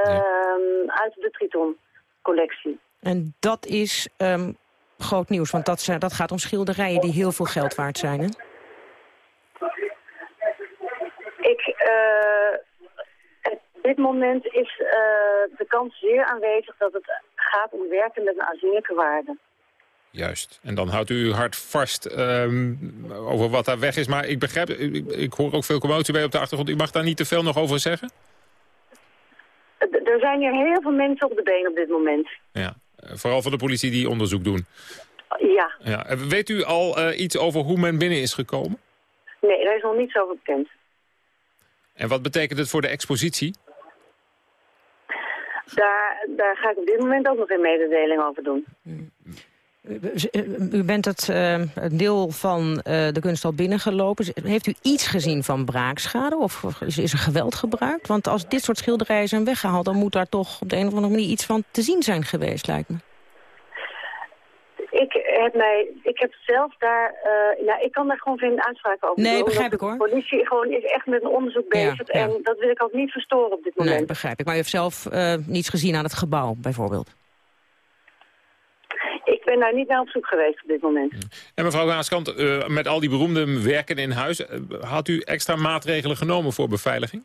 um, uit de Triton collectie. En dat is um, groot nieuws, want dat, dat gaat om schilderijen die heel veel geld waard zijn, hè? Ik, uh, op dit moment is uh, de kans zeer aanwezig dat het gaat om werken met een aanzienlijke waarde. Juist. En dan houdt u uw hart vast um, over wat daar weg is. Maar ik begrijp, ik, ik hoor ook veel commotie bij op de achtergrond. U mag daar niet te veel nog over zeggen? Er zijn hier heel veel mensen op de been op dit moment. Ja, vooral van de politie die onderzoek doen. Ja. ja. Weet u al uh, iets over hoe men binnen is gekomen? Nee, daar is nog niets over bekend. En wat betekent het voor de expositie? Daar, daar ga ik op dit moment ook nog een mededeling over doen. U bent het uh, deel van uh, de kunsthal binnengelopen. Heeft u iets gezien van braakschade of is, er geweld gebruikt? Want als dit soort schilderijen zijn weggehaald... dan moet daar toch op de een of andere manier iets van te zien zijn geweest, lijkt me. Ik heb, mij, ik heb zelf daar... Uh, nou, ik kan daar gewoon geen uitspraak over nee, doen. begrijp ik hoor. De politie gewoon is echt met een onderzoek bezig. En dat wil ik ook niet verstoren op dit moment. Nee, begrijp ik. Maar u heeft zelf niets gezien aan het gebouw, bijvoorbeeld? Ik ben daar niet naar op zoek geweest op dit moment. En mevrouw Gaaskant, uh, met al die beroemde werken in huis... Uh, had u extra maatregelen genomen voor beveiliging?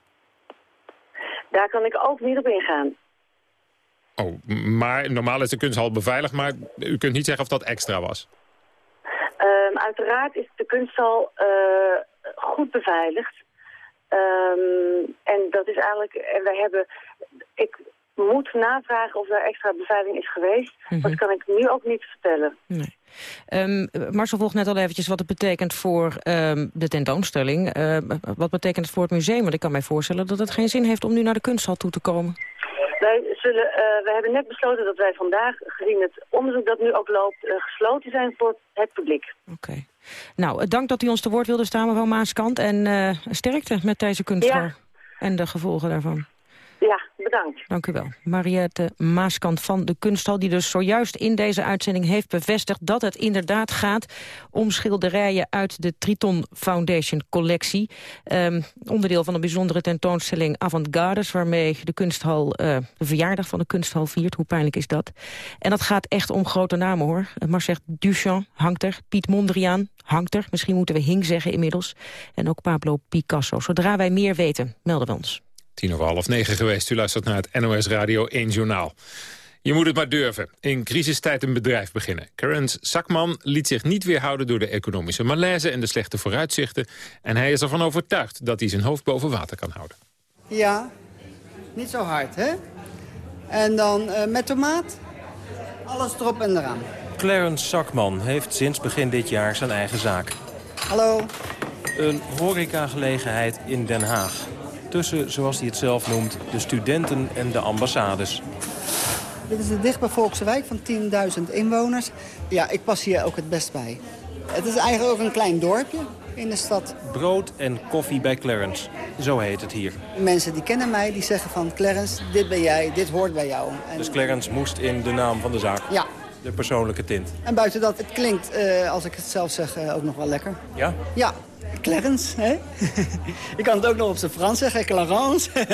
Daar kan ik ook niet op ingaan. Oh, maar normaal is de kunsthal beveiligd... maar u kunt niet zeggen of dat extra was? Ehm, uiteraard is de kunsthal uh, goed beveiligd. Um, en dat is eigenlijk... En wij hebben... Ik moet navragen of er extra beveiliging is geweest. Mm Dat kan ik nu ook niet vertellen. Nee. Um, Marcel volgt net al eventjes wat het betekent voor um, de tentoonstelling. Uh, wat betekent het voor het museum? Want ik kan mij voorstellen dat het geen zin heeft om nu naar de kunsthal toe te komen. Wij zullen, uh, we hebben net besloten dat wij vandaag, gezien het onderzoek dat nu ook loopt, uh, gesloten zijn voor het publiek. Oké. Okay. Nou, dank dat u ons te woord wilde staan, mevrouw Maaskant. En sterkte met deze kunsthal ja. en de gevolgen daarvan. Ja, bedankt. Dank u wel. Mariette Maaskant van de Kunsthal... die dus zojuist in deze uitzending heeft bevestigd... dat het inderdaad gaat om schilderijen uit de Triton Foundation collectie. Um, onderdeel van een bijzondere tentoonstelling Avant-Gardes... waarmee de kunsthal uh, de verjaardag van de kunsthal viert. Hoe pijnlijk is dat? En dat gaat echt om grote namen, hoor. Marcel Duchamp hangt er, Piet Mondriaan hangt er. Misschien moeten we Hing zeggen inmiddels. En ook Pablo Picasso. Zodra wij meer weten, melden we ons. Tien over half negen geweest. U luistert naar het NOS Radio 1 Journaal. Je moet het maar durven. In crisistijd een bedrijf beginnen. Karens Sakman liet zich niet weerhouden door de economische malaise en de slechte vooruitzichten. En hij is ervan overtuigd dat hij zijn hoofd boven water kan houden. Ja, niet zo hard, hè? En dan uh, met tomaat, alles erop en eraan. Clarence Sakman heeft sinds begin dit jaar zijn eigen zaak. Hallo. Een horecagelegenheid in Den Haag tussen, zoals hij het zelf noemt, de studenten en de ambassades. Dit is de dichtbevolkte wijk van 10.000 inwoners. Ja, ik pas hier ook het best bij. Het is eigenlijk ook een klein dorpje in de stad. Brood en koffie bij Clarence, zo heet het hier. Mensen die kennen mij, die zeggen van Clarence, dit ben jij, dit hoort bij jou. En... Dus Clarence moest in de naam van de zaak? Ja. De persoonlijke tint? En buiten dat, het klinkt, uh, als ik het zelf zeg, uh, ook nog wel lekker. Ja? Ja, Clarence, hè? Je kan het ook nog op zijn Frans zeggen, Clarence.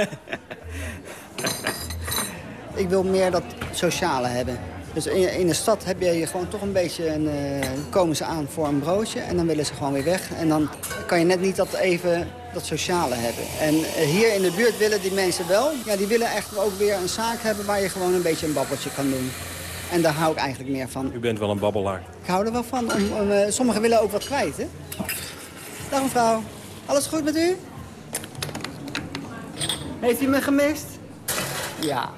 ik wil meer dat sociale hebben. Dus in, in de stad heb je gewoon toch een beetje... Een, uh, komen ze aan voor een broodje en dan willen ze gewoon weer weg. En dan kan je net niet dat even dat sociale hebben. En uh, hier in de buurt willen die mensen wel. Ja, die willen echt ook weer een zaak hebben waar je gewoon een beetje een babbeltje kan doen. En daar hou ik eigenlijk meer van. U bent wel een babbelaar. Ik hou er wel van. Om, om, uh, sommigen willen ook wat kwijt, hè? Dag mevrouw. Alles goed met u? Heeft u me gemist? Ja.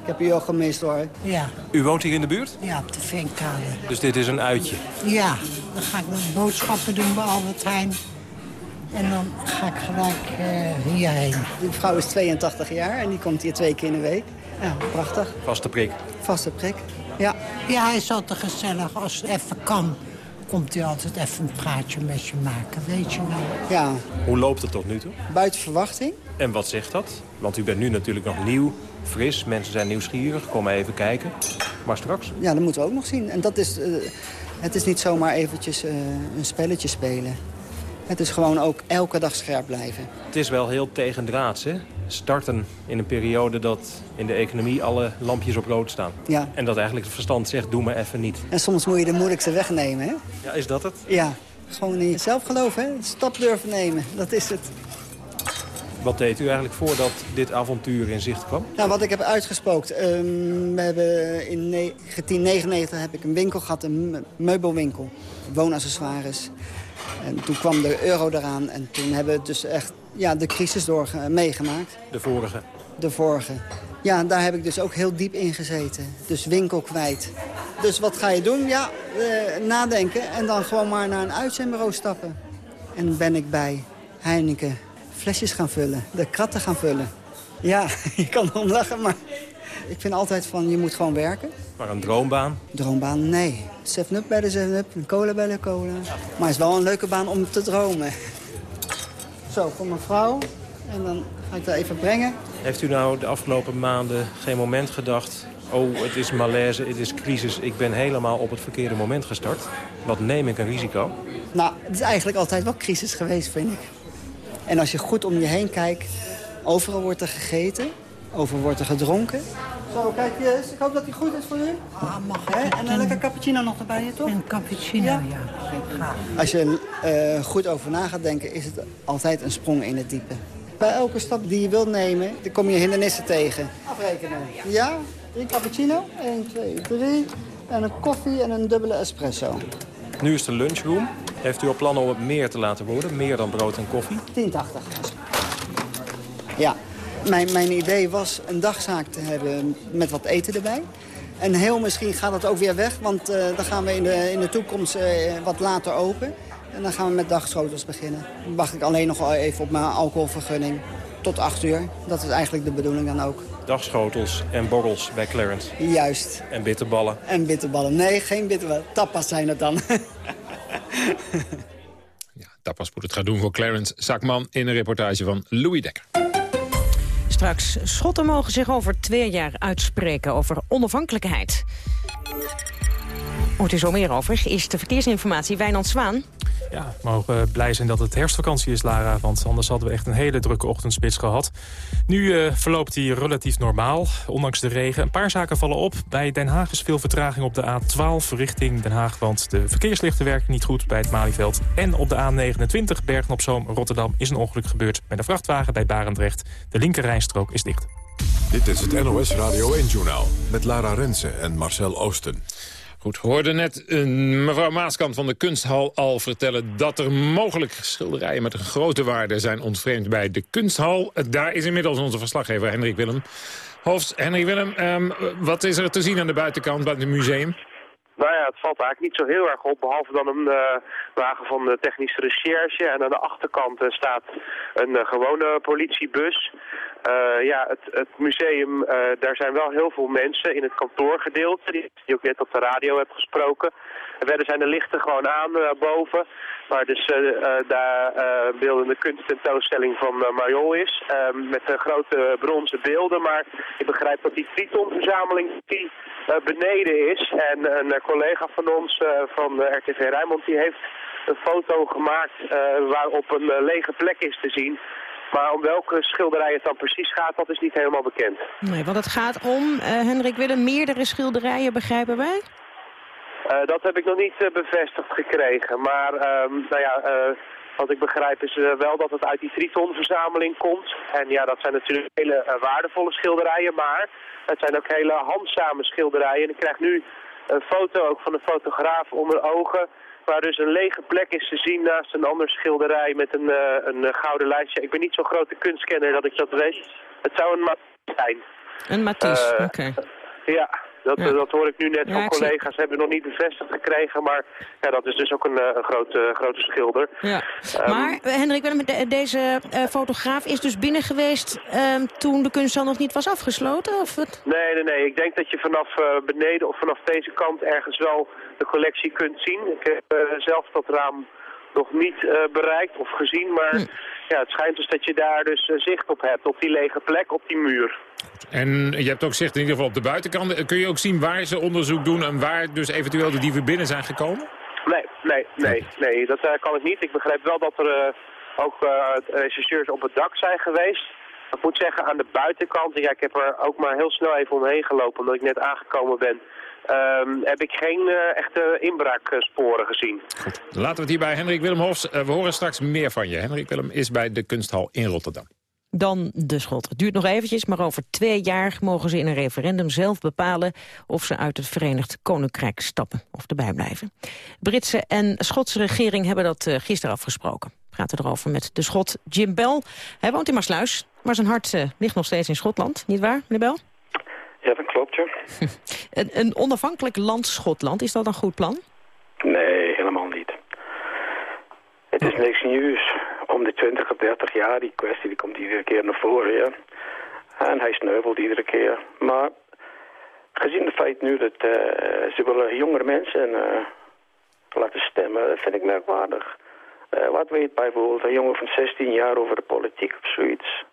Ik heb u ook gemist hoor. Ja. U woont hier in de buurt? Ja, op de Veenkade. Dus dit is een uitje? Ja. Dan ga ik boodschappen doen bij Albert Heijn. En dan ga ik gelijk uh, hierheen. Die vrouw is 82 jaar en die komt hier twee keer in de week. Ja, prachtig. Vaste prik? Vaste prik, ja. Ja, hij is altijd gezellig als het even kan komt hij altijd even een praatje met je maken, weet je wel. Ja. Hoe loopt het tot nu toe? Buiten verwachting. En wat zegt dat? Want u bent nu natuurlijk nog nieuw, fris, mensen zijn nieuwsgierig, komen even kijken. Maar straks? Ja, dat moeten we ook nog zien. En dat is, uh, het is niet zomaar eventjes uh, een spelletje spelen. Het is gewoon ook elke dag scherp blijven. Het is wel heel tegendraads, hè? Starten in een periode dat in de economie alle lampjes op rood staan. Ja. En dat eigenlijk het verstand zegt, doe maar even niet. En soms moet je de moeilijkste wegnemen, hè? Ja, is dat het? Ja. Gewoon in jezelf geloven, hè? Stap durven nemen, dat is het. Wat deed u eigenlijk voordat dit avontuur in zicht kwam? Nou, wat ik heb uitgespookt. Um, we hebben in 1999 heb ik een winkel gehad, een meubelwinkel. Woonaccessoires. En toen kwam de euro eraan en toen hebben we dus echt ja, de crisis door meegemaakt. De vorige? De vorige. Ja, daar heb ik dus ook heel diep in gezeten. Dus winkel kwijt. Dus wat ga je doen? Ja, uh, nadenken en dan gewoon maar naar een uitzendbureau stappen. En ben ik bij Heineken flesjes gaan vullen, de kratten gaan vullen. Ja, je kan erom lachen, maar ik vind altijd van je moet gewoon werken. Maar een droombaan? Droombaan, nee. 7-up bij de 7-up, een cola bij de cola. Maar het is wel een leuke baan om te dromen. Zo, voor mijn vrouw. En dan ga ik dat even brengen. Heeft u nou de afgelopen maanden geen moment gedacht... oh, het is malaise, het is crisis, ik ben helemaal op het verkeerde moment gestart? Wat neem ik een risico? Nou, het is eigenlijk altijd wel crisis geweest, vind ik. En als je goed om je heen kijkt, overal wordt er gegeten, overal wordt er gedronken. Zo, kijk eens. Ik hoop dat die goed is voor u. Ah, mag ik En een lekker cappuccino nog erbij, toch? Een cappuccino, ja. ja. Als je uh, goed over na gaat denken, is het altijd een sprong in het diepe. Bij elke stap die je wilt nemen, dan kom je hindernissen tegen. Afrekenen. Ja? Drie cappuccino. 1, 2, 3. En een koffie en een dubbele espresso. Nu is de lunchroom. Heeft u al plannen om het meer te laten worden? Meer dan brood en koffie? 1080. Ja, mijn, mijn idee was een dagzaak te hebben met wat eten erbij. En heel misschien gaat het ook weer weg, want uh, dan gaan we in de, in de toekomst uh, wat later open. En dan gaan we met dagschotels beginnen. Dan wacht ik alleen nog even op mijn alcoholvergunning. Tot 8 uur. Dat is eigenlijk de bedoeling dan ook. Dagschotels en borrels bij Clarence. Juist. En bitterballen. En bitterballen. Nee, geen bitterballen. Tapas zijn het dan. ja, tapas moet het gaan doen voor Clarence Zakman... in een reportage van Louis Dekker. Straks, Schotten mogen zich over twee jaar uitspreken over onafhankelijkheid. Hoort u zo meer over. Is de verkeersinformatie Wijnand Zwaan. Ja, we mogen blij zijn dat het herfstvakantie is, Lara. Want anders hadden we echt een hele drukke ochtendspits gehad. Nu uh, verloopt die relatief normaal, ondanks de regen. Een paar zaken vallen op. Bij Den Haag is veel vertraging op de A12 richting Den Haag... want de verkeerslichten werken niet goed bij het Malieveld. En op de A29 Bergen-op-Zoom-Rotterdam is een ongeluk gebeurd... met een vrachtwagen bij Barendrecht. De linkerrijstrook is dicht. Dit is het NOS Radio 1-journaal met Lara Rensen en Marcel Oosten. Goed, we hoorden net een mevrouw Maaskant van de Kunsthal al vertellen... dat er mogelijk schilderijen met een grote waarde zijn ontvreemd bij de Kunsthal. Daar is inmiddels onze verslaggever Hendrik Willem. Hoofd, Hendrik Willem, um, wat is er te zien aan de buitenkant bij het museum? Nou ja, het valt eigenlijk niet zo heel erg op, behalve dan een uh, wagen van de technische recherche. En aan de achterkant uh, staat een uh, gewone politiebus. ja, het, het museum, daar zijn wel heel veel mensen in het kantoorgedeelte, die je ook net op de radio hebt gesproken. Er werden zijn de lichten gewoon aan boven, waar dus daar beeldende kunsttentoonstelling van Mariol is. met grote bronzen beelden, maar ik begrijp dat die Triton-verzameling die beneden is. En een collega van ons van RTV Rijnmond, die heeft een foto gemaakt waarop een lege plek is te zien. Maar om welke schilderij het dan precies gaat, dat is niet helemaal bekend. Nee, want het gaat om, Hendrik Willem, meerdere schilderijen, begrijpen wij? Uh, dat heb ik nog niet uh, bevestigd gekregen. Maar uh, nou ja, wat ik begrijp is wel dat het uit die Triton-verzameling komt. En ja, dat zijn natuurlijk hele waardevolle schilderijen, maar het zijn ook hele handzame schilderijen. En ik krijg nu een foto ook van de fotograaf onder ogen waar dus een lege plek is te zien naast een ander schilderij met een, uh, een uh, gouden lijstje. Ik ben niet zo'n grote kunstkenner dat ik dat weet. Het zou een Matisse zijn. Een Matisse, uh, oké. Okay. Ja, dat, Ja. dat hoor ik nu net Ja, van ik zie- collega's. Hebben nog niet bevestigd gekregen, maar ja, dat is dus ook een, eh, een grote, grote schilder. Ja. Ehm, maar, eh, Hendrik Willem, de- deze eh, fotograaf is dus binnen geweest ehm, toen de kunsthal nog niet was afgesloten? Of het... Nee, nee, nee. Ik denk dat je vanaf eh, beneden of vanaf deze kant ergens wel de collectie kunt zien. Ik heb eh, zelf dat raam nog niet eh, bereikt of gezien, maar Hm. ja, het schijnt dus dat je daar dus eh, zicht op hebt, op die lege plek, op die muur. En je hebt ook zicht in ieder geval op de buitenkant. Eh, Kun je ook zien waar ze onderzoek doen en waar dus eventueel de dieven binnen zijn gekomen? Nee, nee, nee, nee, dat eh, kan ik niet. Ik begrijp wel dat er ook eh, rechercheurs op het dak zijn geweest. Ik moet zeggen, aan de buitenkant, ja, ik heb er ook maar heel snel even omheen gelopen omdat ik net aangekomen ben, ehm, heb ik geen eh, echte inbraaksporen gezien. Laten we het hier bij Hendrik Willem Hofs. eh, we horen straks meer van je. Hendrik Willem is bij de kunsthal in Rotterdam. Dan de schot. Het duurt nog eventjes, maar over twee jaar mogen ze in een referendum zelf bepalen of ze uit het Verenigd Koninkrijk stappen of erbij blijven. Britse en Schotse regering hebben dat eh, gisteren afgesproken. We praten erover met de Schot Jim Bell. Hij woont in Maasluis, maar zijn hart eh, ligt nog steeds in Schotland, nietwaar, meneer Bell? Ja, dat klopt, ja. Een, een onafhankelijk land Schotland, is dat een goed plan? Nee, helemaal niet. Het is niks nieuws. Om de 20 of 30 jaar, die kwestie die komt iedere keer naar voren, ja. En hij sneuvelt iedere keer. Maar gezien het feit nu dat eh, ze willen jongere mensen eh, laten stemmen, dat vind ik merkwaardig. Eh, wat weet bijvoorbeeld een jongen van 16 jaar over de politiek of zoiets?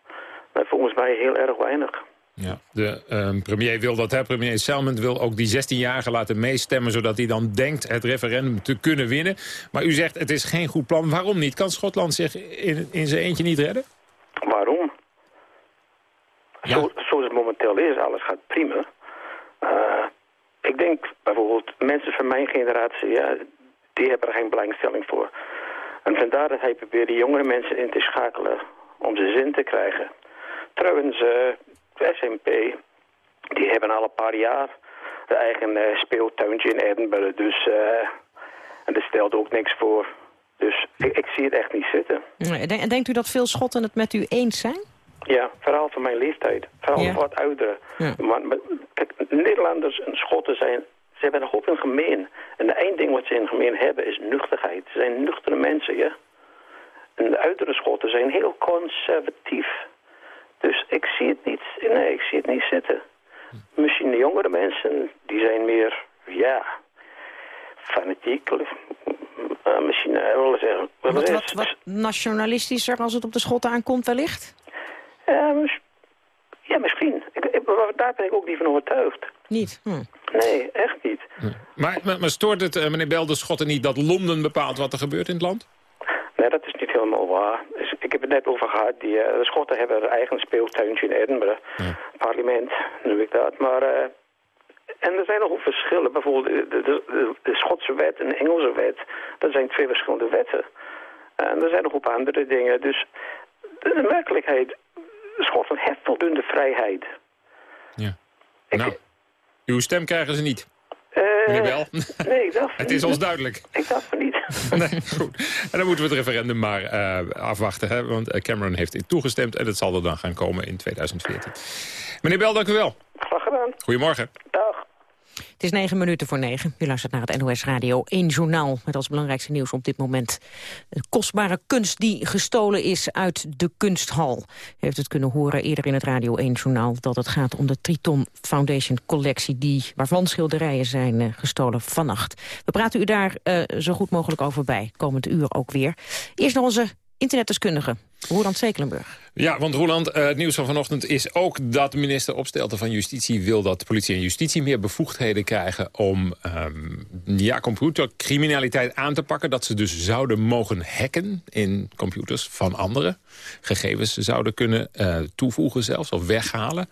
Nou, volgens mij heel erg weinig. Ja. De ehm, premier wil dat, hè? premier Selman wil ook die 16-jarigen laten meestemmen... zodat hij dan denkt het referendum te kunnen winnen. Maar u zegt het is geen goed plan. Waarom niet? Kan Schotland zich in, in zijn eentje niet redden? Waarom? Zo, zoals het momenteel is, alles gaat prima. Eh, ik denk bijvoorbeeld, mensen van mijn generatie, ja, die hebben er geen belangstelling voor. En vandaar dat hij probeert die jongere mensen in te schakelen om ze zin te krijgen. Trouwens, eh, de SNP, die hebben al een paar jaar een eigen eh, speeltuintje in Edinburgh. Dus eh, En er stelt ook niks voor. Dus ik, ik zie het echt niet zitten. En denkt u dat veel Schotten het met u eens zijn? Ja, vooral van mijn leeftijd. Vooral Ja. wat ouderen. Maar, maar, kijk, Nederlanders en Schotten zijn... Ze hebben een hoop in gemeen. En één ding wat ze in gemeen hebben is nuchterheid. Ze zijn nuchtere mensen, ja. En de oudere Schotten zijn heel conservatief. Dus ik zie het niet, nee, ik zie het niet zitten. Misschien de jongere mensen, die zijn meer, ja, fanatiek. of, eh, misschien, eh, willen zeggen, wat Wat, is- wat, wat nationalistischer als het op de Schotten aankomt wellicht? Ja, mis- ja, misschien. Ik, daar ben ik ook niet van overtuigd. Niet? Hm. Nee, echt niet. Maar, maar, maar stoort het, eh, meneer Bel, de Schotten niet dat Londen bepaalt wat er gebeurt in het land? Nee, dat is niet helemaal waar. Dus ik heb het net over gehad. Die, eh, de Schotten hebben een eigen speeltuintje in Edinburgh. Parlement, noem ik dat. Maar, eh, en er zijn nog ook verschillen. Bijvoorbeeld de, de, de, Schotse wet en de Engelse wet. Dat zijn twee verschillende wetten. En er zijn nog ook andere dingen. Dus de, de werkelijkheid, Schotland heeft voldoende vrijheid. Nou, uw stem krijgen ze niet. Eh, Meneer Bel? Nee, ik dacht Het is ons duidelijk. Ik dacht van niet. Nee, goed. En dan moeten we het referendum maar eh, afwachten. Hè? Want eh, Cameron heeft toegestemd en het zal er dan gaan komen in 2014. Meneer Bel, dank u wel. Graag gedaan. Goedemorgen. Het is negen minuten voor negen. U luistert naar het NOS Radio 1 Journaal. Met als belangrijkste nieuws op dit moment... een kostbare kunst die gestolen is uit de kunsthal. U heeft het kunnen horen eerder in het Radio 1 Journaal... dat het gaat om de Triton Foundation collectie... Die, waarvan schilderijen zijn eh, gestolen vannacht. We praten u daar eh, zo goed mogelijk over bij. Komend uur ook weer. Eerst naar onze internetdeskundige, Roland Zekelenburg. Ja, want Roland, eh, het nieuws van vanochtend is ook dat minister Opstelten van Justitie wil dat politie en justitie meer bevoegdheden krijgen om ehm, ja, computercriminaliteit aan te pakken. Dat ze dus zouden mogen hacken in computers van anderen. Gegevens zouden kunnen eh, toevoegen zelfs of weghalen.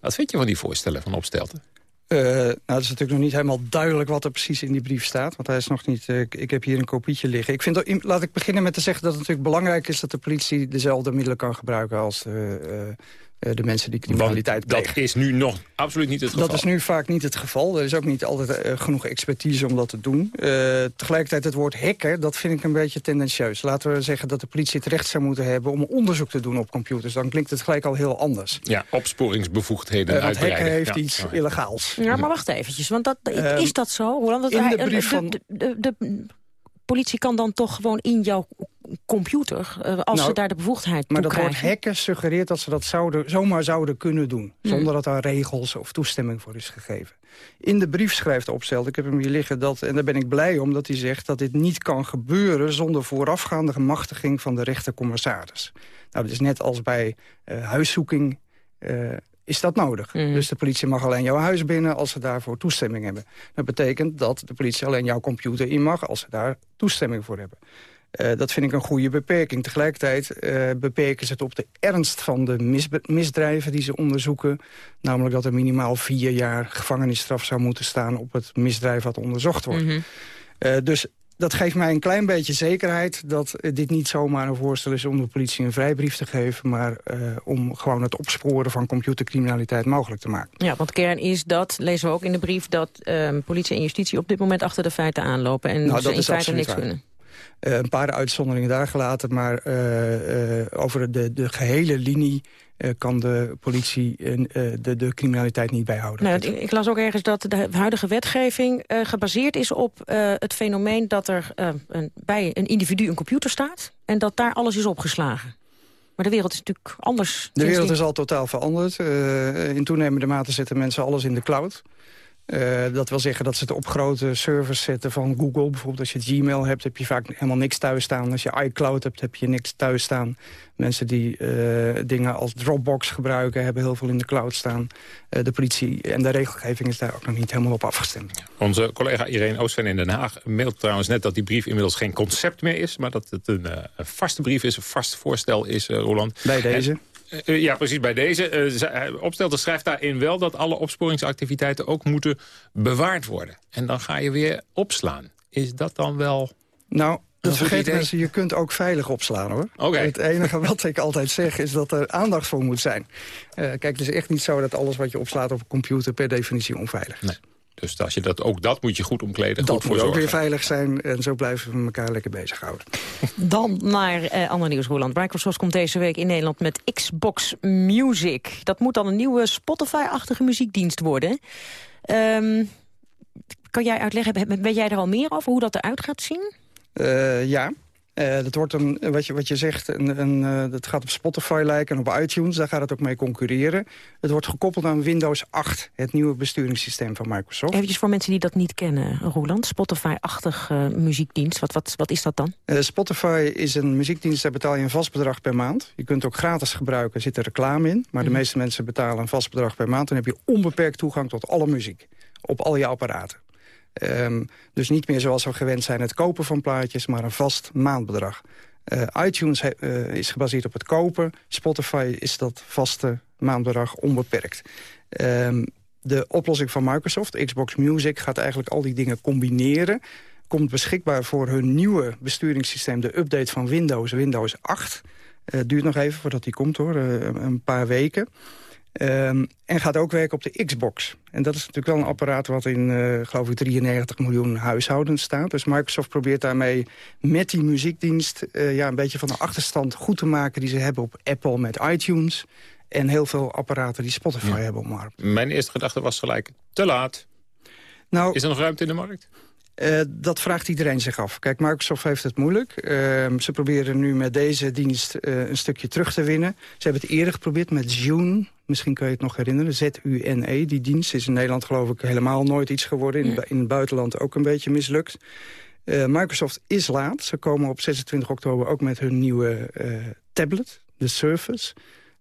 Wat vind je van die voorstellen van Opstelten? Eh, nou, het is natuurlijk nog niet helemaal duidelijk wat er precies in die brief staat. Want hij is nog niet. eh, ik- heb hier een kopietje liggen. Ik vind, laat ik beginnen met te zeggen dat het natuurlijk belangrijk is dat de politie dezelfde middelen kan gebruiken als de, eh, de mensen die criminaliteit dat plegen. is nu nog absoluut niet het geval. Dat is nu vaak niet het geval. Er is ook niet altijd eh, genoeg expertise om dat te doen. Eh, tegelijkertijd het woord hacker, dat vind ik een beetje tendentieus. Laten we zeggen dat de politie het recht zou moeten hebben... om onderzoek te doen op computers. Dan klinkt het gelijk al heel anders. Ja, opsporingsbevoegdheden Eh, want uitbreiden. hacker heeft Ja. iets Ja. illegaals. Ja, maar wacht eventjes, want dat, is dat zo? Roland? Dat in hij- de brief de, van- de, de, de politie kan dan toch gewoon in jouw computer... eh, als Nou, ze daar de bevoegdheid Maar toe dat woord krijgen. hacken suggereert dat ze dat zouden, zomaar zouden kunnen doen. Hmm. Zonder dat daar regels of toestemming voor is gegeven. In de brief schrijft Opstelt, ik heb hem hier liggen... Dat, en daar ben ik blij om dat hij zegt dat dit niet kan gebeuren... zonder voorafgaande gemachtiging van de rechtercommissaris. Nou, dat is net als bij eh, huiszoeking... eh, is dat nodig. Dus de politie mag alleen jouw huis binnen als ze daarvoor toestemming hebben. Dat betekent dat de politie alleen jouw computer in mag als ze daar toestemming voor hebben. Eh, dat vind ik een goede beperking. Tegelijkertijd eh, beperken ze het op de ernst van de misdrijven die ze onderzoeken. Namelijk dat er minimaal vier jaar gevangenisstraf zou moeten staan... op het misdrijf wat onderzocht wordt. Eh, dus dat geeft mij een klein beetje zekerheid... dat dit niet zomaar een voorstel is om de politie een vrijbrief te geven... maar om gewoon het opsporen van computercriminaliteit mogelijk te maken. Ja, want kern is dat, lezen we ook in de brief... dat ehm, politie en justitie op dit moment achter de feiten aanlopen... en Nou, ze in feite niks waar. kunnen. Eh, een paar uitzonderingen daar gelaten, maar eh, eh, over de, de gehele linie kan de politie de, de criminaliteit niet bijhouden. Nou, ik, ik las ook ergens dat de huidige wetgeving gebaseerd is op het fenomeen... dat er een, bij een individu een computer staat en dat daar alles is opgeslagen. Maar de wereld is natuurlijk anders. De wereld is al totaal veranderd. In toenemende mate zetten mensen alles in de cloud. Eh, dat wil zeggen dat ze het op grote servers zetten van Google. Bijvoorbeeld als je Gmail hebt, heb je vaak helemaal niks thuis staan. Als je iCloud hebt, heb je niks thuis staan. Mensen die eh, dingen als Dropbox gebruiken, hebben heel veel in de cloud staan. Eh, de politie en de regelgeving is daar ook nog niet helemaal op afgestemd. Onze collega Irene Oostveen in Den Haag mailt trouwens net dat die brief inmiddels geen concept meer is, maar dat het een, een vaste brief is, een vast voorstel is, Roland. Bij deze. En, eh, ja, precies, bij deze. Eh, ze- hij- Opstelter schrijft daarin wel dat alle opsporingsactiviteiten ook moeten bewaard worden. En dan ga je weer opslaan. Is dat dan wel... Nou, dat idee? mensen, je kunt ook veilig opslaan hoor. Oké. Het enige wat ik altijd zeg is dat er aandacht voor moet zijn. Eh, kijk, het is echt niet zo dat alles wat je opslaat op een computer per definitie onveilig is. Dus als je dat, ook dat moet je goed omkleden. Dat goed voor moet ook weer veilig zijn en zo blijven we elkaar lekker bezighouden. Dan naar eh, ander nieuws, Roland. Microsoft komt deze week in Nederland met Xbox Music. Dat moet dan een nieuwe Spotify-achtige muziekdienst worden. Ehm, kan jij uitleggen, weet jij er al meer over hoe dat eruit gaat zien? Uh, ja. Uh, dat wordt een, wat je, wat je zegt, een, een, uh, dat gaat op Spotify lijken en op iTunes. Daar gaat het ook mee concurreren. Het wordt gekoppeld aan Windows 8, het nieuwe besturingssysteem van Microsoft. Even voor mensen die dat niet kennen, Roland. Spotify-achtig uh, muziekdienst, wat, wat, wat is dat dan? Spotify is een muziekdienst, daar betaal je een vast bedrag per maand. Je kunt het ook gratis gebruiken, er zit er reclame in. Maar mm. de meeste mensen betalen een vast bedrag per maand. Dan heb je onbeperkt toegang tot alle muziek, op al je apparaten. Um, dus niet meer zoals we gewend zijn het kopen van plaatjes, maar een vast maandbedrag. Uh, iTunes uh, is gebaseerd op het kopen. Spotify is dat vaste maandbedrag onbeperkt. Um, de oplossing van Microsoft, Xbox Music, gaat eigenlijk al die dingen combineren. Komt beschikbaar voor hun nieuwe besturingssysteem, de update van Windows, Windows 8. Uh, duurt nog even voordat die komt hoor, een paar weken. Um, en gaat ook werken op de Xbox. En dat is natuurlijk wel een apparaat wat in, uh, geloof ik, 93 miljoen huishoudens staat. Dus Microsoft probeert daarmee met die muziekdienst... Uh, ja, een beetje van de achterstand goed te maken die ze hebben op Apple met iTunes... en heel veel apparaten die Spotify ja. hebben op markt. Mijn eerste gedachte was gelijk, te laat. Nou, is er nog ruimte in de markt? Uh, dat vraagt iedereen zich af. Kijk, Microsoft heeft het moeilijk. Uh, ze proberen nu met deze dienst uh, een stukje terug te winnen. Ze hebben het eerder geprobeerd met Zune. Misschien kun je het nog herinneren. Z-U-N-E, die dienst is in Nederland geloof ik helemaal nooit iets geworden. In, in het buitenland ook een beetje mislukt. Microsoft is laat. Ze komen op 26 oktober ook met hun nieuwe tablet, de Surface.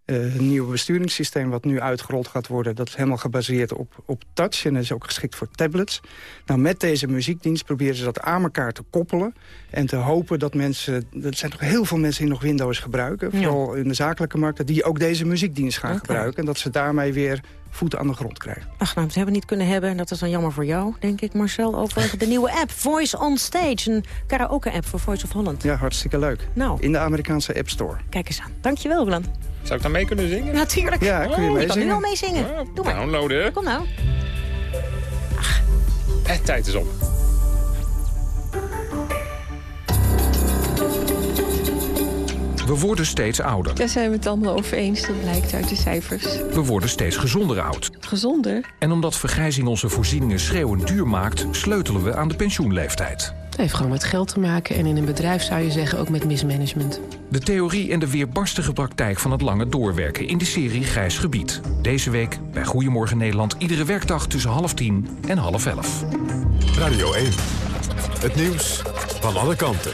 Uh, een nieuw besturingssysteem wat nu uitgerold gaat worden... dat is helemaal gebaseerd op, op touch en is ook geschikt voor tablets. Nou, met deze muziekdienst proberen ze dat aan elkaar te koppelen... en te hopen dat mensen... er zijn toch heel veel mensen die nog Windows gebruiken... vooral ja. in de zakelijke markt, die ook deze muziekdienst gaan okay. gebruiken... en dat ze daarmee weer voeten aan de grond krijgen. Ach, nou, ze hebben niet kunnen hebben, en dat is dan jammer voor jou, denk ik, Marcel... over de nieuwe app, Voice on Stage, een karaoke-app voor Voice of Holland. Ja, hartstikke leuk. Nou. In de Amerikaanse App Store. Kijk eens aan. Dankjewel, Roland. Zou ik dan mee kunnen zingen? Natuurlijk. Ja, kun je oh, mee kan zingen. nu al mee zingen. Ja, Doe maar. Downloaden. Kom nou. Tijd is op. We worden steeds ouder. Daar zijn we het allemaal over eens, dat blijkt uit de cijfers. We worden steeds gezonder oud. Gezonder? En omdat vergrijzing onze voorzieningen schreeuwend duur maakt... sleutelen we aan de pensioenleeftijd. Het heeft gewoon met geld te maken en in een bedrijf zou je zeggen ook met mismanagement. De theorie en de weerbarstige praktijk van het lange doorwerken in de serie Grijs Gebied. Deze week bij Goedemorgen Nederland iedere werkdag tussen half tien en half elf. Radio 1. Het nieuws van alle kanten.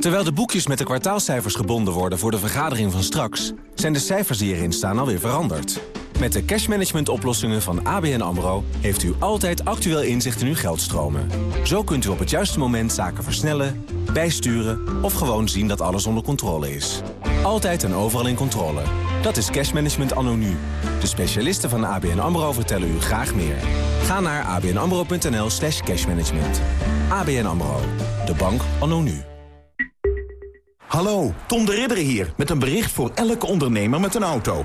Terwijl de boekjes met de kwartaalcijfers gebonden worden voor de vergadering van straks... zijn de cijfers die erin staan alweer veranderd. Met de cashmanagement oplossingen van ABN AMRO... heeft u altijd actueel inzicht in uw geldstromen. Zo kunt u op het juiste moment zaken versnellen, bijsturen... of gewoon zien dat alles onder controle is. Altijd en overal in controle. Dat is cashmanagement anno nu. De specialisten van ABN AMRO vertellen u graag meer. Ga naar abnamro.nl slash cashmanagement. ABN AMRO. De bank anno nu. Hallo, Tom de Ridder hier, met een bericht voor elke ondernemer met een auto.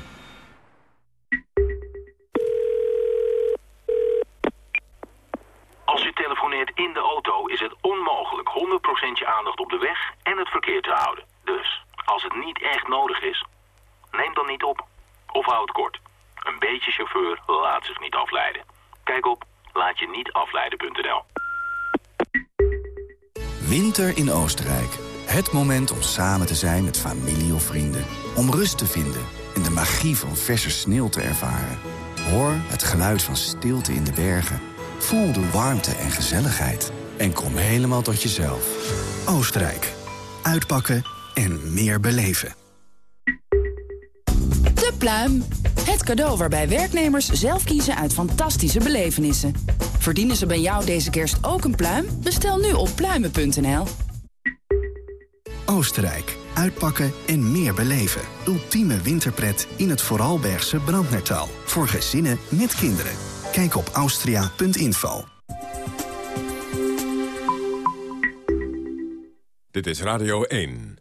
in de auto is het onmogelijk 100% je aandacht op de weg en het verkeer te houden. Dus, als het niet echt nodig is, neem dan niet op. Of houd kort. Een beetje chauffeur laat zich niet afleiden. Kijk op laatje-niet-afleiden.nl. Winter in Oostenrijk. Het moment om samen te zijn met familie of vrienden. Om rust te vinden en de magie van verse sneeuw te ervaren. Hoor het geluid van stilte in de bergen. Voel de warmte en gezelligheid. En kom helemaal tot jezelf. Oostenrijk. Uitpakken en meer beleven. De pluim. Het cadeau waarbij werknemers zelf kiezen uit fantastische belevenissen. Verdienen ze bij jou deze kerst ook een pluim? Bestel nu op pluimen.nl. Oostenrijk. Uitpakken en meer beleven. Ultieme winterpret in het Vooralbergse Brandnertal. Voor gezinnen met kinderen. Kijk op austria.info. Dit is Radio 1.